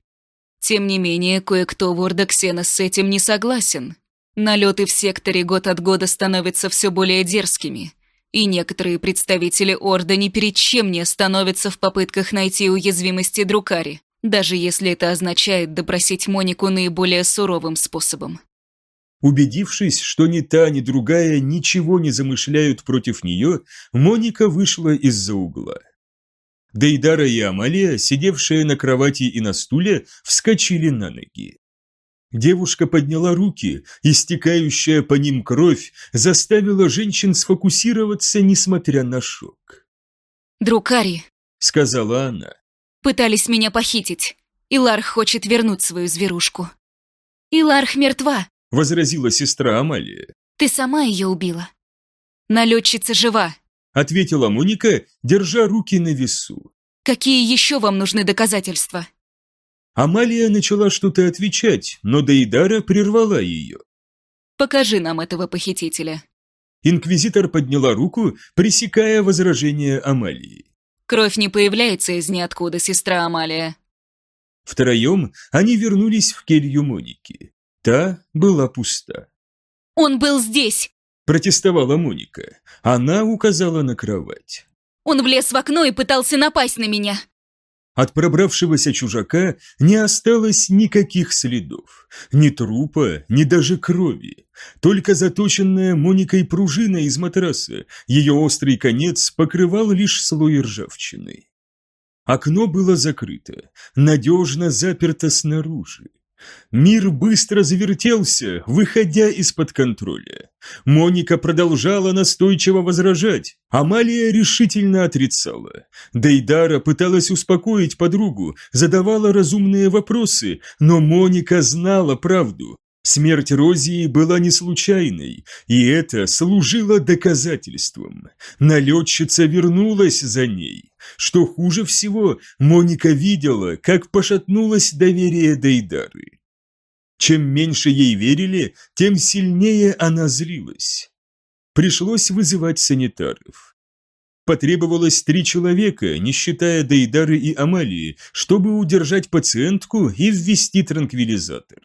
Тем не менее, кое-кто в Ордоксена с этим не согласен. Налеты в секторе год от года становятся все более дерзкими, и некоторые представители Орда ни перед чем не становятся в попытках найти уязвимости Друкари, даже если это означает допросить Монику наиболее суровым способом. Убедившись, что ни та, ни другая ничего не замышляют против нее, Моника вышла из-за угла. Дейдара и Амалия, сидевшие на кровати и на стуле, вскочили на ноги. Девушка подняла руки, и стекающая по ним кровь заставила женщин сфокусироваться, несмотря на шок. «Друкари», — сказала она. «Пытались меня похитить. Иларх хочет вернуть свою зверушку». «Иларх мертва», — возразила сестра Амалия. «Ты сама ее убила. Налетчица жива, – ответила Моника, держа руки на весу. «Какие еще вам нужны доказательства?» Амалия начала что-то отвечать, но Дейдара прервала ее. «Покажи нам этого похитителя». Инквизитор подняла руку, пресекая возражение Амалии. «Кровь не появляется из ниоткуда, сестра Амалия». Втроем они вернулись в келью Моники. Та была пуста. «Он был здесь!» Протестовала Моника. Она указала на кровать. «Он влез в окно и пытался напасть на меня!» От пробравшегося чужака не осталось никаких следов. Ни трупа, ни даже крови. Только заточенная Моникой пружина из матраса, ее острый конец покрывал лишь слой ржавчины. Окно было закрыто, надежно заперто снаружи. Мир быстро завертелся, выходя из-под контроля. Моника продолжала настойчиво возражать. Амалия решительно отрицала. Дейдара пыталась успокоить подругу, задавала разумные вопросы, но Моника знала правду. Смерть Розии была не случайной, и это служило доказательством. Налетчица вернулась за ней. Что хуже всего, Моника видела, как пошатнулось доверие Дейдары. Чем меньше ей верили, тем сильнее она злилась. Пришлось вызывать санитаров. Потребовалось три человека, не считая Дейдары и Амалии, чтобы удержать пациентку и ввести транквилизатор.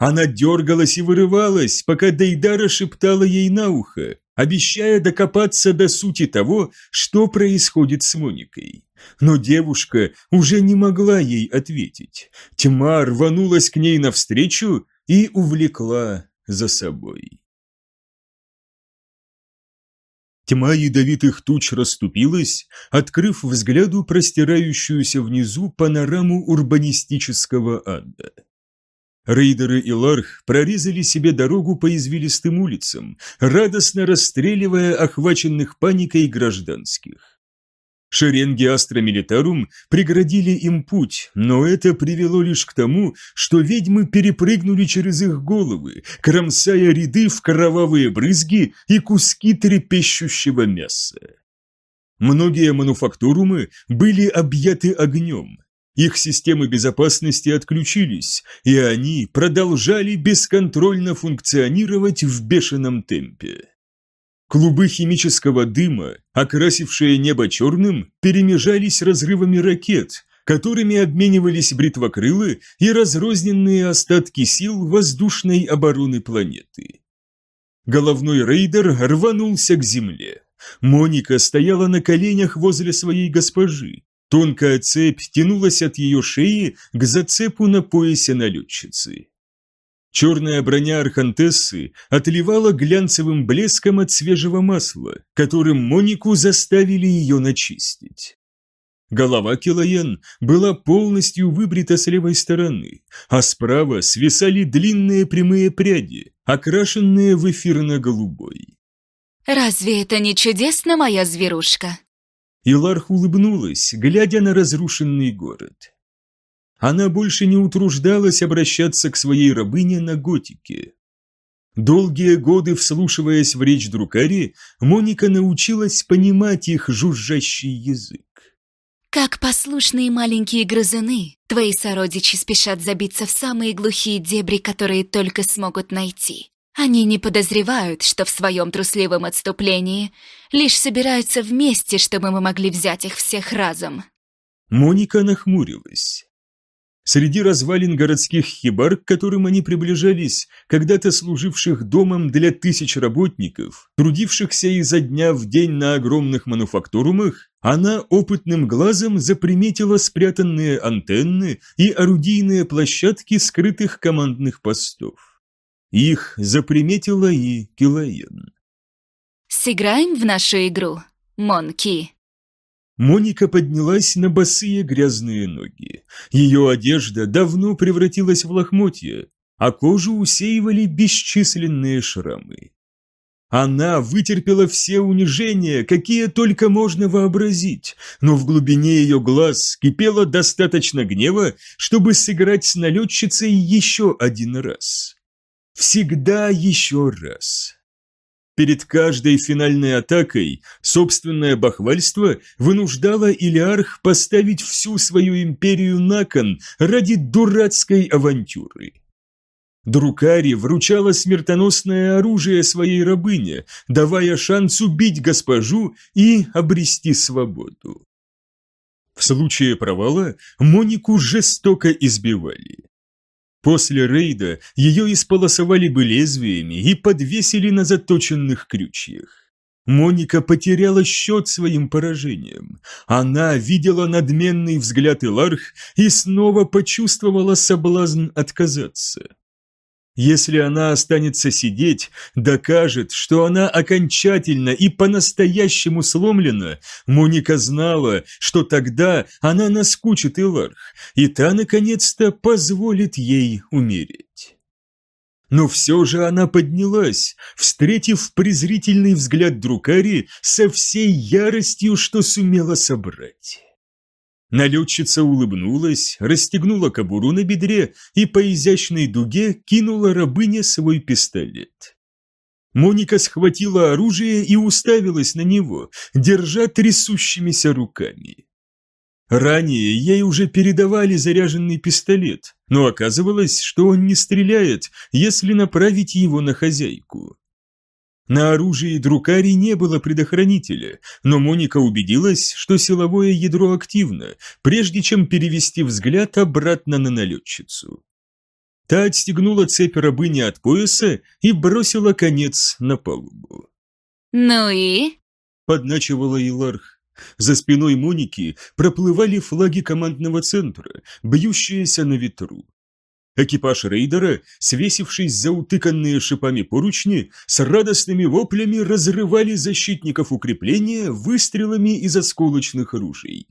Она дергалась и вырывалась, пока Дейдара шептала ей на ухо, обещая докопаться до сути того, что происходит с Моникой. Но девушка уже не могла ей ответить. Тьма рванулась к ней навстречу и увлекла за собой. Тьма ядовитых туч расступилась, открыв взгляду простирающуюся внизу панораму урбанистического ада. Рейдеры и Ларх прорезали себе дорогу по извилистым улицам, радостно расстреливая охваченных паникой гражданских. Шеренги Астра Милитарум преградили им путь, но это привело лишь к тому, что ведьмы перепрыгнули через их головы, кромсая ряды в кровавые брызги и куски трепещущего мяса. Многие мануфактурумы были объяты огнем. Их системы безопасности отключились, и они продолжали бесконтрольно функционировать в бешеном темпе. Клубы химического дыма, окрасившие небо черным, перемежались разрывами ракет, которыми обменивались бритвокрылы и разрозненные остатки сил воздушной обороны планеты. Головной рейдер рванулся к земле. Моника стояла на коленях возле своей госпожи. Тонкая цепь тянулась от ее шеи к зацепу на поясе налетчицы. Черная броня Архантессы отливала глянцевым блеском от свежего масла, которым Монику заставили ее начистить. Голова Килоен была полностью выбрита с левой стороны, а справа свисали длинные прямые пряди, окрашенные в эфирно-голубой. «Разве это не чудесно, моя зверушка?» Иларх улыбнулась, глядя на разрушенный город она больше не утруждалась обращаться к своей рабыне на готике. Долгие годы вслушиваясь в речь Друкари, Моника научилась понимать их жужжащий язык. Как послушные маленькие грызуны, твои сородичи спешат забиться в самые глухие дебри, которые только смогут найти. Они не подозревают, что в своем трусливом отступлении лишь собираются вместе, чтобы мы могли взять их всех разом. Моника нахмурилась. Среди развалин городских хибар, к которым они приближались, когда-то служивших домом для тысяч работников, трудившихся изо дня в день на огромных мануфактурумах, она опытным глазом заприметила спрятанные антенны и орудийные площадки скрытых командных постов. Их заприметила и Килоен. «Сыграем в нашу игру, Монки?» Моника поднялась на босые грязные ноги. Ее одежда давно превратилась в лохмотья, а кожу усеивали бесчисленные шрамы. Она вытерпела все унижения, какие только можно вообразить, но в глубине ее глаз кипело достаточно гнева, чтобы сыграть с налетчицей еще один раз. Всегда еще раз. Перед каждой финальной атакой собственное бахвальство вынуждало Илиарх поставить всю свою империю на кон ради дурацкой авантюры. Друкари вручала смертоносное оружие своей рабыне, давая шанс убить госпожу и обрести свободу. В случае провала Монику жестоко избивали. После рейда ее исполосовали бы лезвиями и подвесили на заточенных крючьях. Моника потеряла счет своим поражениям. Она видела надменный взгляд Иларх и снова почувствовала соблазн отказаться. Если она останется сидеть, докажет, что она окончательно и по-настоящему сломлена, Моника знала, что тогда она наскучит Иларх, и та, наконец-то, позволит ей умереть. Но все же она поднялась, встретив презрительный взгляд Друкари со всей яростью, что сумела собрать. Налетчица улыбнулась, расстегнула кобуру на бедре и по изящной дуге кинула рабыне свой пистолет. Моника схватила оружие и уставилась на него, держа трясущимися руками. Ранее ей уже передавали заряженный пистолет, но оказывалось, что он не стреляет, если направить его на хозяйку. На оружии Друкари не было предохранителя, но Моника убедилась, что силовое ядро активно, прежде чем перевести взгляд обратно на налетчицу. Та отстегнула цепь рабыни от пояса и бросила конец на палубу. «Ну и?» – подначивала Иларх. За спиной Моники проплывали флаги командного центра, бьющиеся на ветру. Экипаж рейдера, свесившись за утыканные шипами поручни, с радостными воплями разрывали защитников укрепления выстрелами из осколочных ружей.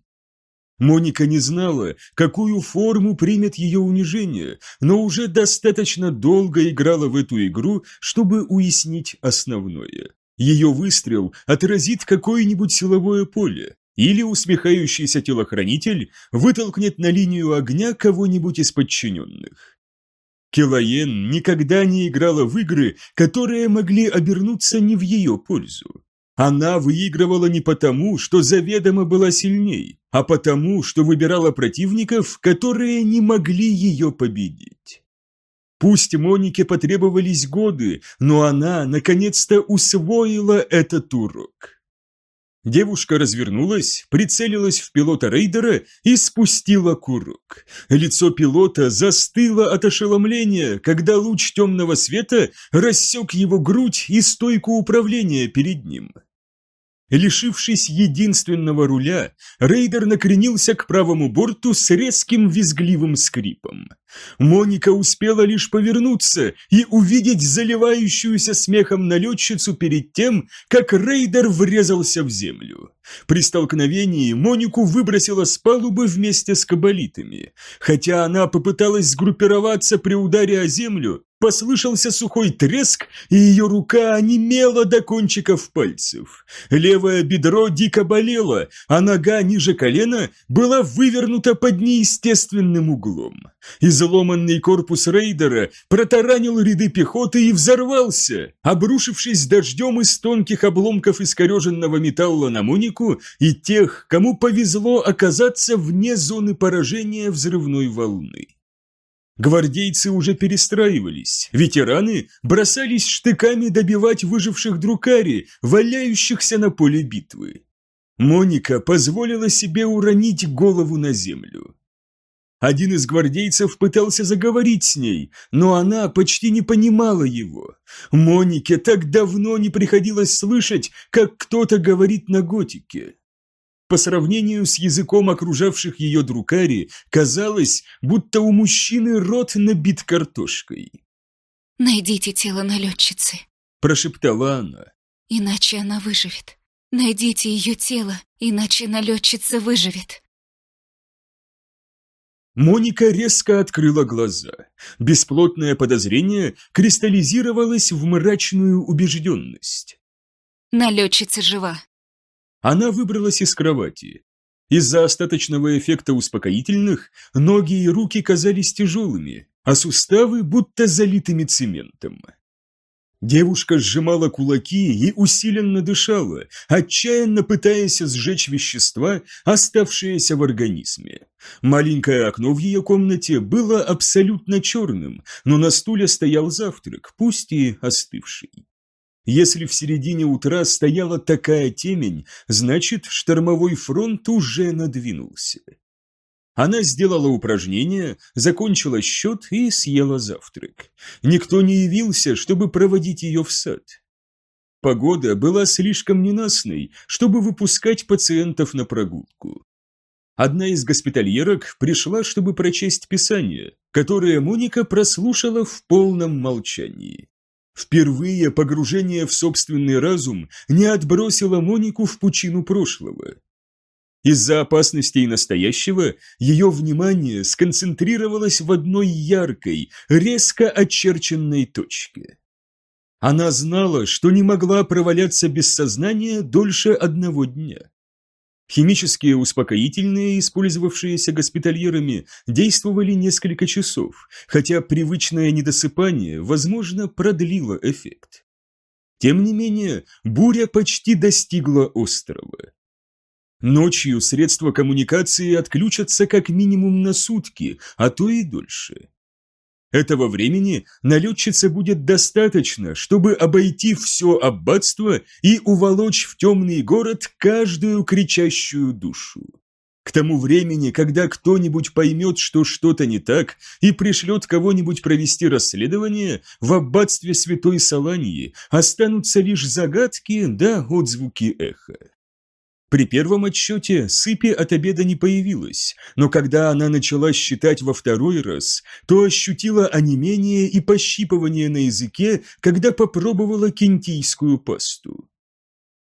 Моника не знала, какую форму примет ее унижение, но уже достаточно долго играла в эту игру, чтобы уяснить основное. Ее выстрел отразит какое-нибудь силовое поле, или усмехающийся телохранитель вытолкнет на линию огня кого-нибудь из подчиненных. Келаен никогда не играла в игры, которые могли обернуться не в ее пользу. Она выигрывала не потому, что заведомо была сильней, а потому, что выбирала противников, которые не могли ее победить. Пусть Монике потребовались годы, но она наконец-то усвоила этот урок. Девушка развернулась, прицелилась в пилота рейдера и спустила курок. Лицо пилота застыло от ошеломления, когда луч темного света рассек его грудь и стойку управления перед ним. Лишившись единственного руля, рейдер накренился к правому борту с резким визгливым скрипом. Моника успела лишь повернуться и увидеть заливающуюся смехом налетчицу перед тем, как рейдер врезался в землю. При столкновении Монику выбросило с палубы вместе с кабалитами. Хотя она попыталась сгруппироваться при ударе о землю, Послышался сухой треск, и ее рука онемела до кончиков пальцев. Левое бедро дико болело, а нога ниже колена была вывернута под неестественным углом. Изломанный корпус рейдера протаранил ряды пехоты и взорвался, обрушившись дождем из тонких обломков искореженного металла на Монику и тех, кому повезло оказаться вне зоны поражения взрывной волны. Гвардейцы уже перестраивались, ветераны бросались штыками добивать выживших друкари, валяющихся на поле битвы. Моника позволила себе уронить голову на землю. Один из гвардейцев пытался заговорить с ней, но она почти не понимала его. Монике так давно не приходилось слышать, как кто-то говорит на готике. По сравнению с языком окружавших ее друкари, казалось, будто у мужчины рот набит картошкой. «Найдите тело налетчицы», – прошептала она. «Иначе она выживет. Найдите ее тело, иначе налетчица выживет». Моника резко открыла глаза. Бесплотное подозрение кристаллизировалось в мрачную убежденность. «Налетчица жива. Она выбралась из кровати. Из-за остаточного эффекта успокоительных ноги и руки казались тяжелыми, а суставы будто залитыми цементом. Девушка сжимала кулаки и усиленно дышала, отчаянно пытаясь сжечь вещества, оставшиеся в организме. Маленькое окно в ее комнате было абсолютно черным, но на стуле стоял завтрак, пусть и остывший. Если в середине утра стояла такая темень, значит, штормовой фронт уже надвинулся. Она сделала упражнение, закончила счет и съела завтрак. Никто не явился, чтобы проводить ее в сад. Погода была слишком ненастной, чтобы выпускать пациентов на прогулку. Одна из госпитальерок пришла, чтобы прочесть писание, которое Моника прослушала в полном молчании. Впервые погружение в собственный разум не отбросило Монику в пучину прошлого. Из-за опасностей настоящего ее внимание сконцентрировалось в одной яркой, резко очерченной точке. Она знала, что не могла проваляться без сознания дольше одного дня. Химические успокоительные, использовавшиеся госпитальерами, действовали несколько часов, хотя привычное недосыпание, возможно, продлило эффект. Тем не менее, буря почти достигла острова. Ночью средства коммуникации отключатся как минимум на сутки, а то и дольше. Этого времени налетчице будет достаточно, чтобы обойти все аббатство и уволочь в темный город каждую кричащую душу. К тому времени, когда кто-нибудь поймет, что что-то не так, и пришлет кого-нибудь провести расследование, в аббатстве Святой Салании останутся лишь загадки да отзвуки эха. При первом отсчете сыпи от обеда не появилось, но когда она начала считать во второй раз, то ощутила онемение и пощипывание на языке, когда попробовала кентийскую пасту.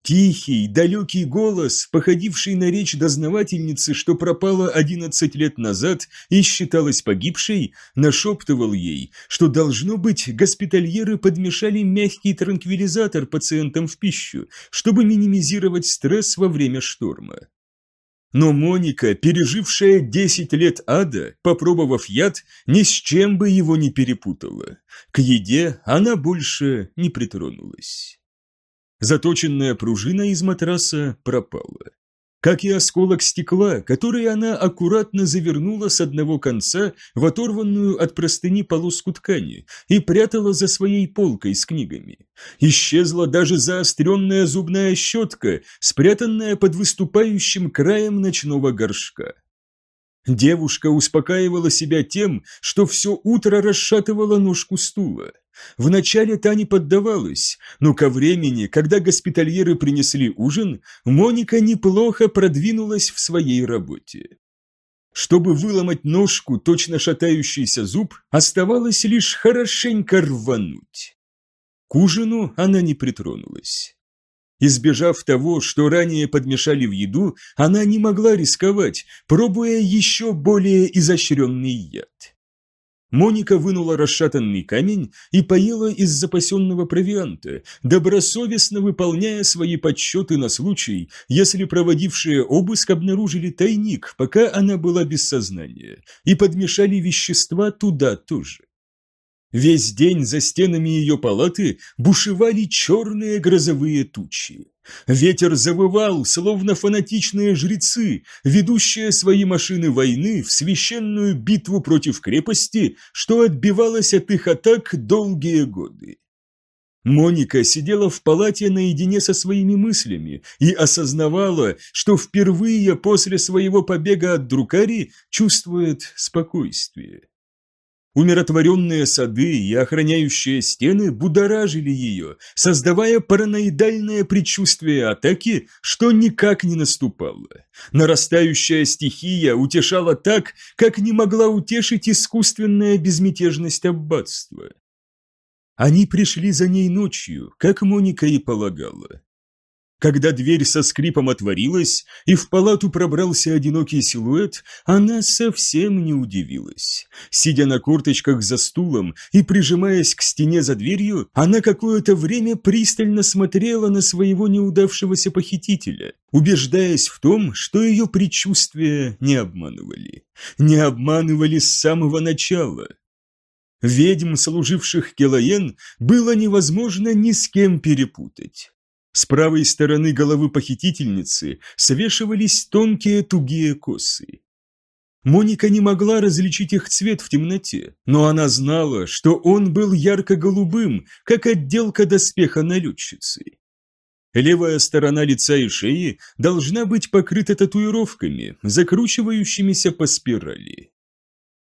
Тихий, далекий голос, походивший на речь дознавательницы, что пропала 11 лет назад и считалась погибшей, нашептывал ей, что, должно быть, госпитальеры подмешали мягкий транквилизатор пациентам в пищу, чтобы минимизировать стресс во время шторма. Но Моника, пережившая 10 лет ада, попробовав яд, ни с чем бы его не перепутала. К еде она больше не притронулась. Заточенная пружина из матраса пропала как и осколок стекла, который она аккуратно завернула с одного конца в оторванную от простыни полоску ткани и прятала за своей полкой с книгами. Исчезла даже заостренная зубная щетка, спрятанная под выступающим краем ночного горшка. Девушка успокаивала себя тем, что все утро расшатывала ножку стула. Вначале та не поддавалась, но ко времени, когда госпитальеры принесли ужин, Моника неплохо продвинулась в своей работе. Чтобы выломать ножку, точно шатающийся зуб, оставалось лишь хорошенько рвануть. К ужину она не притронулась. Избежав того, что ранее подмешали в еду, она не могла рисковать, пробуя еще более изощренный яд. Моника вынула расшатанный камень и поела из запасенного провианта, добросовестно выполняя свои подсчеты на случай, если проводившие обыск обнаружили тайник, пока она была без сознания, и подмешали вещества туда тоже. Весь день за стенами ее палаты бушевали черные грозовые тучи. Ветер завывал, словно фанатичные жрецы, ведущие свои машины войны в священную битву против крепости, что отбивалась от их атак долгие годы. Моника сидела в палате наедине со своими мыслями и осознавала, что впервые после своего побега от Друкари чувствует спокойствие. Умиротворенные сады и охраняющие стены будоражили ее, создавая параноидальное предчувствие атаки, что никак не наступало. Нарастающая стихия утешала так, как не могла утешить искусственная безмятежность аббатства. Они пришли за ней ночью, как Моника и полагала. Когда дверь со скрипом отворилась, и в палату пробрался одинокий силуэт, она совсем не удивилась. Сидя на корточках за стулом и прижимаясь к стене за дверью, она какое-то время пристально смотрела на своего неудавшегося похитителя, убеждаясь в том, что ее предчувствия не обманывали. Не обманывали с самого начала. Ведьм, служивших Келаен, было невозможно ни с кем перепутать. С правой стороны головы похитительницы свешивались тонкие тугие косы. Моника не могла различить их цвет в темноте, но она знала, что он был ярко-голубым, как отделка доспеха налетчицы. Левая сторона лица и шеи должна быть покрыта татуировками, закручивающимися по спирали.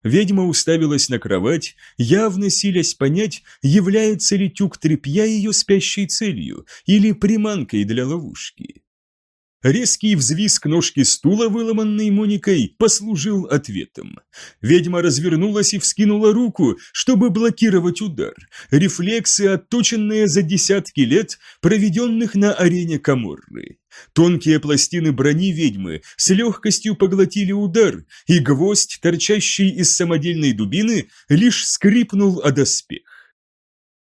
Ведьма уставилась на кровать, явно силясь понять, является ли тюк тряпья ее спящей целью или приманкой для ловушки. Резкий взвизг ножки стула, выломанной Моникой, послужил ответом. Ведьма развернулась и вскинула руку, чтобы блокировать удар. Рефлексы, отточенные за десятки лет, проведенных на арене Каморры. Тонкие пластины брони ведьмы с легкостью поглотили удар, и гвоздь, торчащий из самодельной дубины, лишь скрипнул о доспех.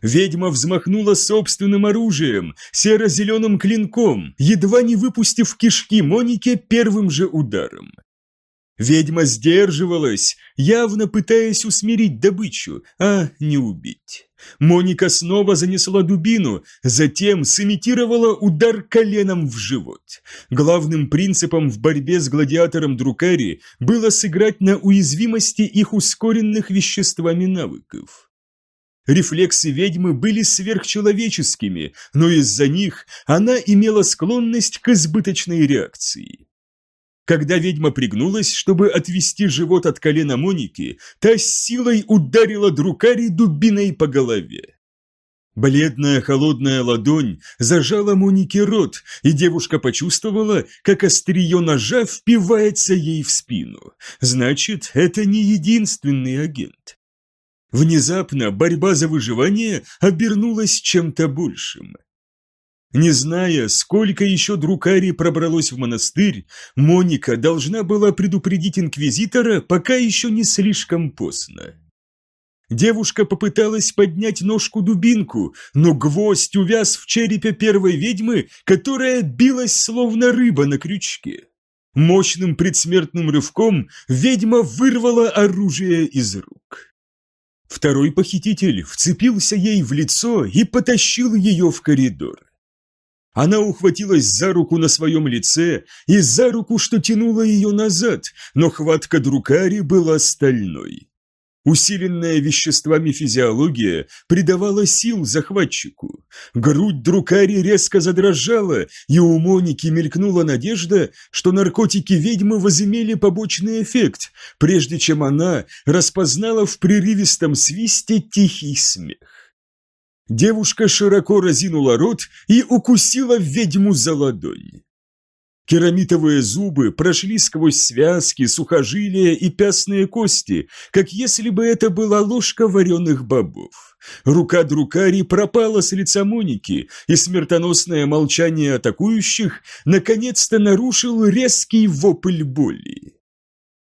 Ведьма взмахнула собственным оружием, серо-зеленым клинком, едва не выпустив кишки Монике первым же ударом. Ведьма сдерживалась, явно пытаясь усмирить добычу, а не убить. Моника снова занесла дубину, затем сымитировала удар коленом в живот. Главным принципом в борьбе с гладиатором Друкари было сыграть на уязвимости их ускоренных веществами навыков. Рефлексы ведьмы были сверхчеловеческими, но из-за них она имела склонность к избыточной реакции. Когда ведьма пригнулась, чтобы отвести живот от колена Моники, та с силой ударила Друкари дубиной по голове. Бледная холодная ладонь зажала Монике рот, и девушка почувствовала, как острие ножа впивается ей в спину. Значит, это не единственный агент. Внезапно борьба за выживание обернулась чем-то большим. Не зная, сколько еще друкари пробралось в монастырь, Моника должна была предупредить инквизитора, пока еще не слишком поздно. Девушка попыталась поднять ножку-дубинку, но гвоздь увяз в черепе первой ведьмы, которая билась словно рыба на крючке. Мощным предсмертным рывком ведьма вырвала оружие из рук. Второй похититель вцепился ей в лицо и потащил ее в коридор. Она ухватилась за руку на своем лице и за руку, что тянула ее назад, но хватка Друкари была стальной. Усиленная веществами физиология придавала сил захватчику. Грудь Друкари резко задрожала, и у Моники мелькнула надежда, что наркотики ведьмы возымели побочный эффект, прежде чем она распознала в прерывистом свисте тихий смех. Девушка широко разинула рот и укусила ведьму за ладонь. Керамитовые зубы прошли сквозь связки, сухожилия и пястные кости, как если бы это была ложка вареных бобов. Рука Друкари пропала с лица Моники, и смертоносное молчание атакующих наконец-то нарушил резкий вопль боли.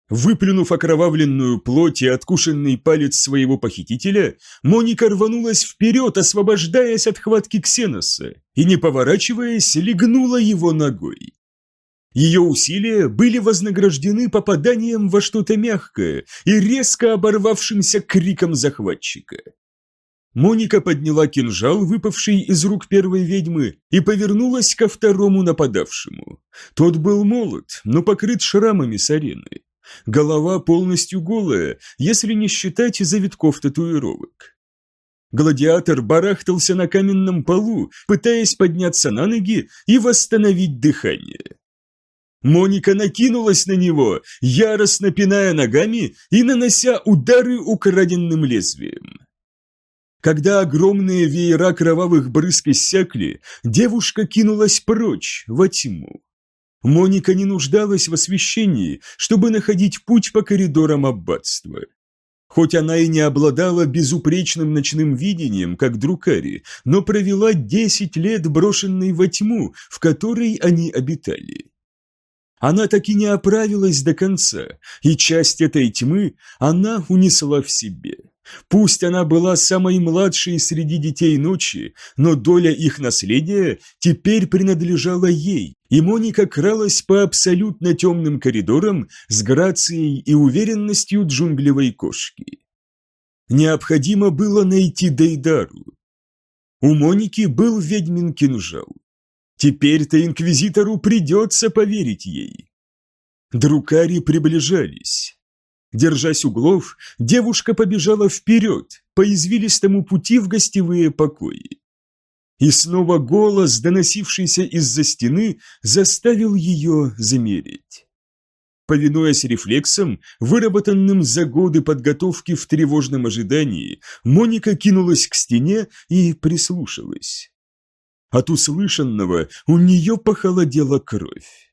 Выплюнув окровавленную плоть и откушенный палец своего похитителя, Моника рванулась вперед, освобождаясь от хватки Ксеноса, и, не поворачиваясь, легнула его ногой. Ее усилия были вознаграждены попаданием во что-то мягкое и резко оборвавшимся криком захватчика. Моника подняла кинжал, выпавший из рук первой ведьмы, и повернулась ко второму нападавшему. Тот был молод, но покрыт шрамами с арены. Голова полностью голая, если не считать завитков татуировок. Гладиатор барахтался на каменном полу, пытаясь подняться на ноги и восстановить дыхание. Моника накинулась на него, яростно пиная ногами и нанося удары украденным лезвием. Когда огромные веера кровавых брызг иссякли, девушка кинулась прочь, во тьму. Моника не нуждалась в освещении, чтобы находить путь по коридорам аббатства. Хоть она и не обладала безупречным ночным видением, как Друкари, но провела десять лет брошенной во тьму, в которой они обитали. Она так и не оправилась до конца, и часть этой тьмы она унесла в себе. Пусть она была самой младшей среди детей ночи, но доля их наследия теперь принадлежала ей, и Моника кралась по абсолютно темным коридорам с грацией и уверенностью джунглевой кошки. Необходимо было найти Дейдару. У Моники был ведьмин кинжал. Теперь-то инквизитору придется поверить ей. Друкари приближались. Держась углов, девушка побежала вперед, по извилистому пути в гостевые покои. И снова голос, доносившийся из-за стены, заставил ее замереть. Повинуясь рефлексам, выработанным за годы подготовки в тревожном ожидании, Моника кинулась к стене и прислушалась. От услышанного у нее похолодела кровь.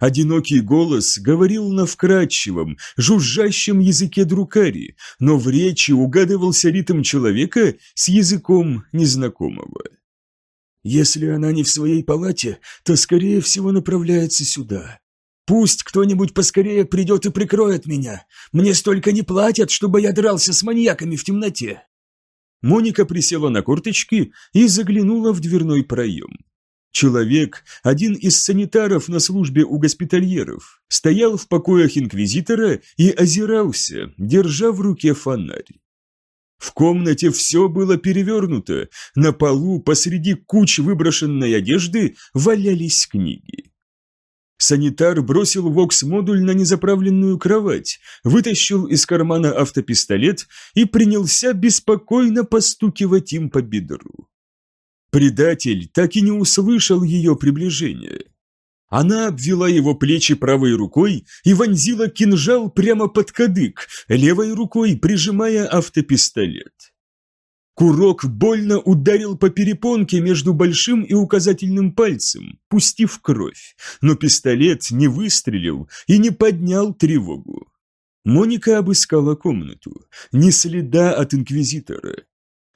Одинокий голос говорил на вкрадчивом, жужжащем языке друкари, но в речи угадывался ритм человека с языком незнакомого. «Если она не в своей палате, то, скорее всего, направляется сюда. Пусть кто-нибудь поскорее придет и прикроет меня. Мне столько не платят, чтобы я дрался с маньяками в темноте». Моника присела на корточки и заглянула в дверной проем. Человек, один из санитаров на службе у госпитальеров, стоял в покоях инквизитора и озирался, держа в руке фонарь. В комнате все было перевернуто, на полу посреди куч выброшенной одежды валялись книги. Санитар бросил вокс-модуль на незаправленную кровать, вытащил из кармана автопистолет и принялся беспокойно постукивать им по бедру. Предатель так и не услышал ее приближения. Она обвела его плечи правой рукой и вонзила кинжал прямо под кадык, левой рукой прижимая автопистолет. Курок больно ударил по перепонке между большим и указательным пальцем, пустив кровь, но пистолет не выстрелил и не поднял тревогу. Моника обыскала комнату, ни следа от инквизитора.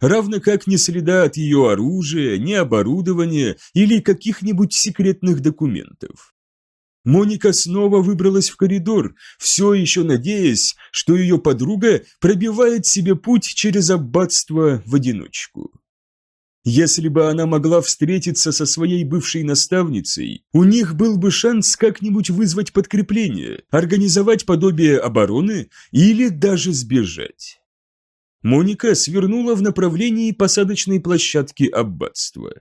Равно как ни следа от ее оружия, ни оборудования или каких-нибудь секретных документов. Моника снова выбралась в коридор, все еще надеясь, что ее подруга пробивает себе путь через аббатство в одиночку. Если бы она могла встретиться со своей бывшей наставницей, у них был бы шанс как-нибудь вызвать подкрепление, организовать подобие обороны или даже сбежать. Моника свернула в направлении посадочной площадки аббатства.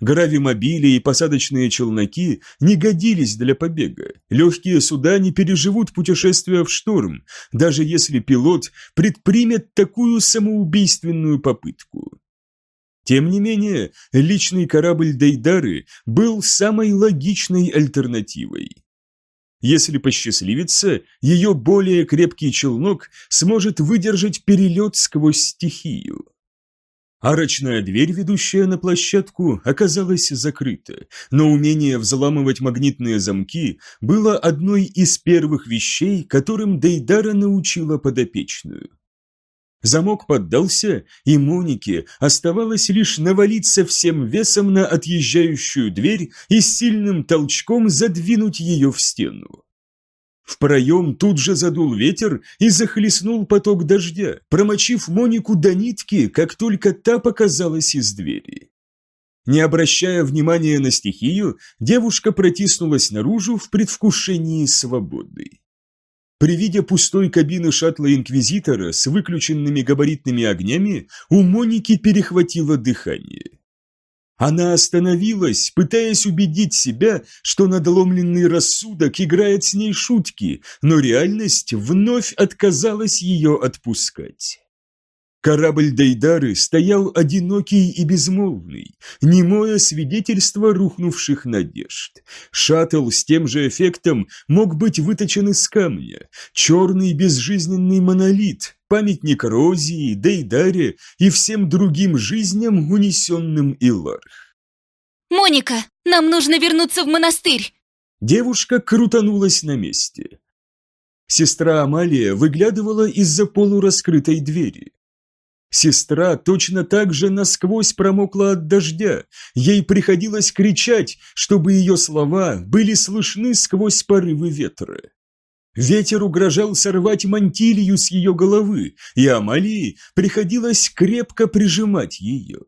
Гравимобили и посадочные челноки не годились для побега. Легкие суда не переживут путешествия в шторм, даже если пилот предпримет такую самоубийственную попытку. Тем не менее, личный корабль Дейдары был самой логичной альтернативой. Если посчастливится, ее более крепкий челнок сможет выдержать перелет сквозь стихию. Арочная дверь, ведущая на площадку, оказалась закрыта, но умение взламывать магнитные замки было одной из первых вещей, которым Дейдара научила подопечную. Замок поддался, и Монике оставалось лишь навалиться всем весом на отъезжающую дверь и сильным толчком задвинуть ее в стену. В проем тут же задул ветер и захлестнул поток дождя, промочив Монику до нитки, как только та показалась из двери. Не обращая внимания на стихию, девушка протиснулась наружу в предвкушении свободы. При виде пустой кабины шаттла Инквизитора с выключенными габаритными огнями у Моники перехватило дыхание. Она остановилась, пытаясь убедить себя, что надломленный рассудок играет с ней шутки, но реальность вновь отказалась ее отпускать. Корабль Дейдары стоял одинокий и безмолвный, немое свидетельство рухнувших надежд. Шаттл с тем же эффектом мог быть выточен из камня, черный безжизненный монолит, памятник Розии, Дейдаре и всем другим жизням, унесенным Иларх. «Моника, нам нужно вернуться в монастырь!» Девушка крутанулась на месте. Сестра Амалия выглядывала из-за полураскрытой двери. Сестра точно так же насквозь промокла от дождя. Ей приходилось кричать, чтобы ее слова были слышны сквозь порывы ветра. Ветер угрожал сорвать мантилью с ее головы, и Амалии приходилось крепко прижимать ее.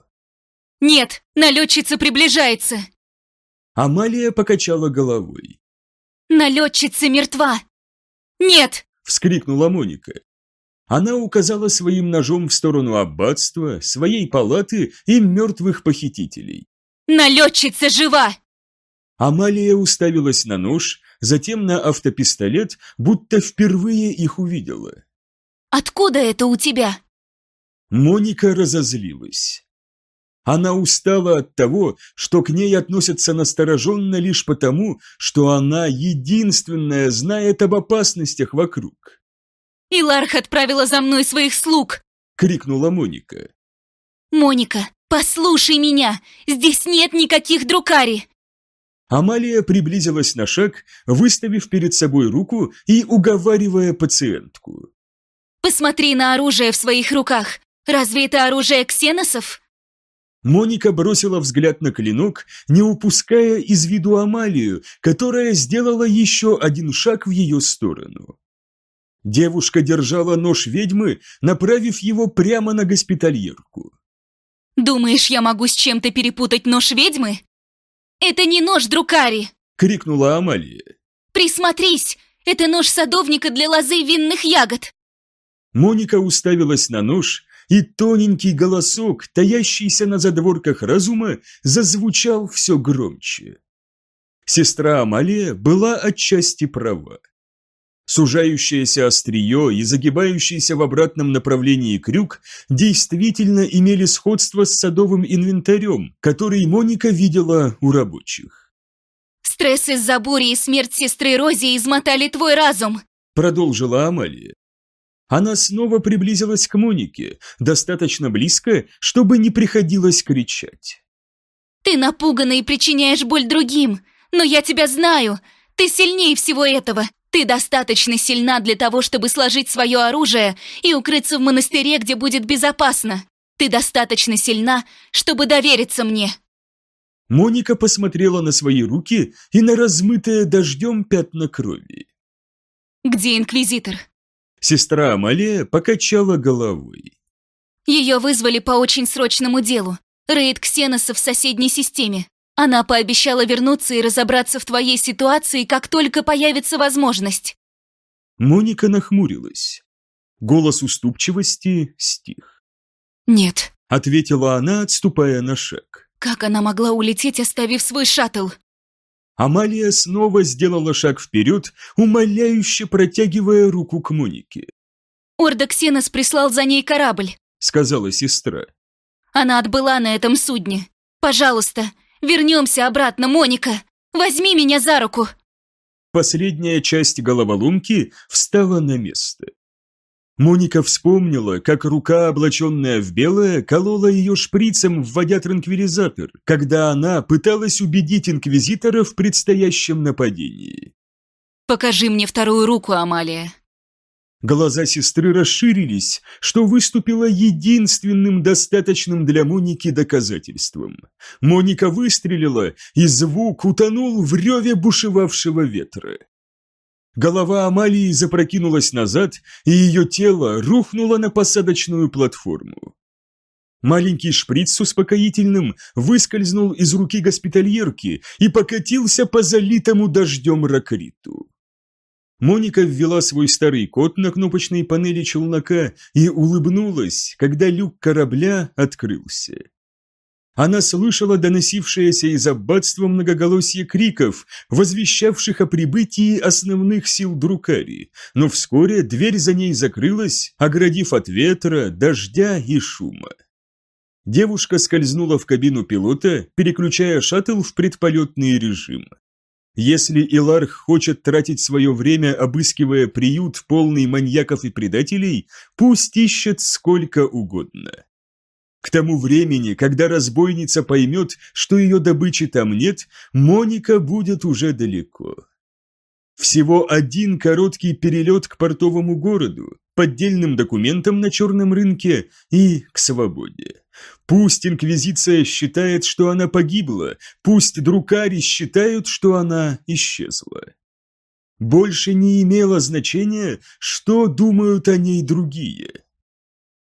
«Нет, налетчица приближается!» Амалия покачала головой. «Налетчица мертва!» «Нет!» — вскрикнула Моника. Она указала своим ножом в сторону аббатства, своей палаты и мертвых похитителей. «Налетчица жива!» Амалия уставилась на нож, затем на автопистолет, будто впервые их увидела. «Откуда это у тебя?» Моника разозлилась. Она устала от того, что к ней относятся настороженно лишь потому, что она единственная знает об опасностях вокруг. Иларх отправила за мной своих слуг!» — крикнула Моника. «Моника, послушай меня! Здесь нет никаких друкари!» Амалия приблизилась на шаг, выставив перед собой руку и уговаривая пациентку. «Посмотри на оружие в своих руках! Разве это оружие ксеносов?» Моника бросила взгляд на клинок, не упуская из виду Амалию, которая сделала еще один шаг в ее сторону. Девушка держала нож ведьмы, направив его прямо на госпитальерку. «Думаешь, я могу с чем-то перепутать нож ведьмы? Это не нож Друкари!» — крикнула Амалия. «Присмотрись! Это нож садовника для лозы винных ягод!» Моника уставилась на нож, и тоненький голосок, таящийся на задворках разума, зазвучал все громче. Сестра Амалия была отчасти права. Сужающееся острие и загибающийся в обратном направлении крюк действительно имели сходство с садовым инвентарем, который Моника видела у рабочих. «Стресс из-за бури и смерть сестры Рози измотали твой разум», продолжила Амалия. Она снова приблизилась к Монике, достаточно близко, чтобы не приходилось кричать. «Ты напугана и причиняешь боль другим, но я тебя знаю, ты сильнее всего этого, ты достаточно сильна для того, чтобы сложить свое оружие и укрыться в монастыре, где будет безопасно. Ты достаточно сильна, чтобы довериться мне». Моника посмотрела на свои руки и на размытое дождем пятна крови. «Где инквизитор?» Сестра Амалия покачала головой. «Ее вызвали по очень срочному делу. Рейд Ксеноса в соседней системе. Она пообещала вернуться и разобраться в твоей ситуации, как только появится возможность. Моника нахмурилась. Голос уступчивости стих. «Нет», — ответила она, отступая на шаг. «Как она могла улететь, оставив свой шаттл?» Амалия снова сделала шаг вперед, умоляюще протягивая руку к Монике. «Орда Ксенос прислал за ней корабль», — сказала сестра. «Она отбыла на этом судне. Пожалуйста, вернемся обратно, Моника! Возьми меня за руку!» Последняя часть головоломки встала на место. Моника вспомнила, как рука, облаченная в белое, колола ее шприцем, вводя транквилизатор, когда она пыталась убедить инквизитора в предстоящем нападении. «Покажи мне вторую руку, Амалия». Глаза сестры расширились, что выступило единственным достаточным для Моники доказательством. Моника выстрелила, и звук утонул в реве бушевавшего ветра. Голова Амалии запрокинулась назад, и ее тело рухнуло на посадочную платформу. Маленький шприц с успокоительным выскользнул из руки госпитальерки и покатился по залитому дождем ракриту. Моника ввела свой старый код на кнопочной панели челнока и улыбнулась, когда люк корабля открылся. Она слышала доносившееся из аббатства многоголосие криков, возвещавших о прибытии основных сил Друкари, но вскоре дверь за ней закрылась, оградив от ветра, дождя и шума. Девушка скользнула в кабину пилота, переключая шаттл в предполетный режим. Если Иларх хочет тратить свое время, обыскивая приют, полный маньяков и предателей, пусть ищет сколько угодно. К тому времени, когда разбойница поймет, что ее добычи там нет, Моника будет уже далеко. Всего один короткий перелет к портовому городу, поддельным документам на черном рынке и к свободе. Пусть Инквизиция считает, что она погибла, пусть друкари считают, что она исчезла. Больше не имело значения, что думают о ней другие.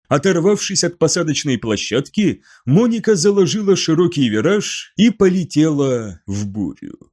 Оторвавшись от посадочной площадки, Моника заложила широкий вираж и полетела в бурю.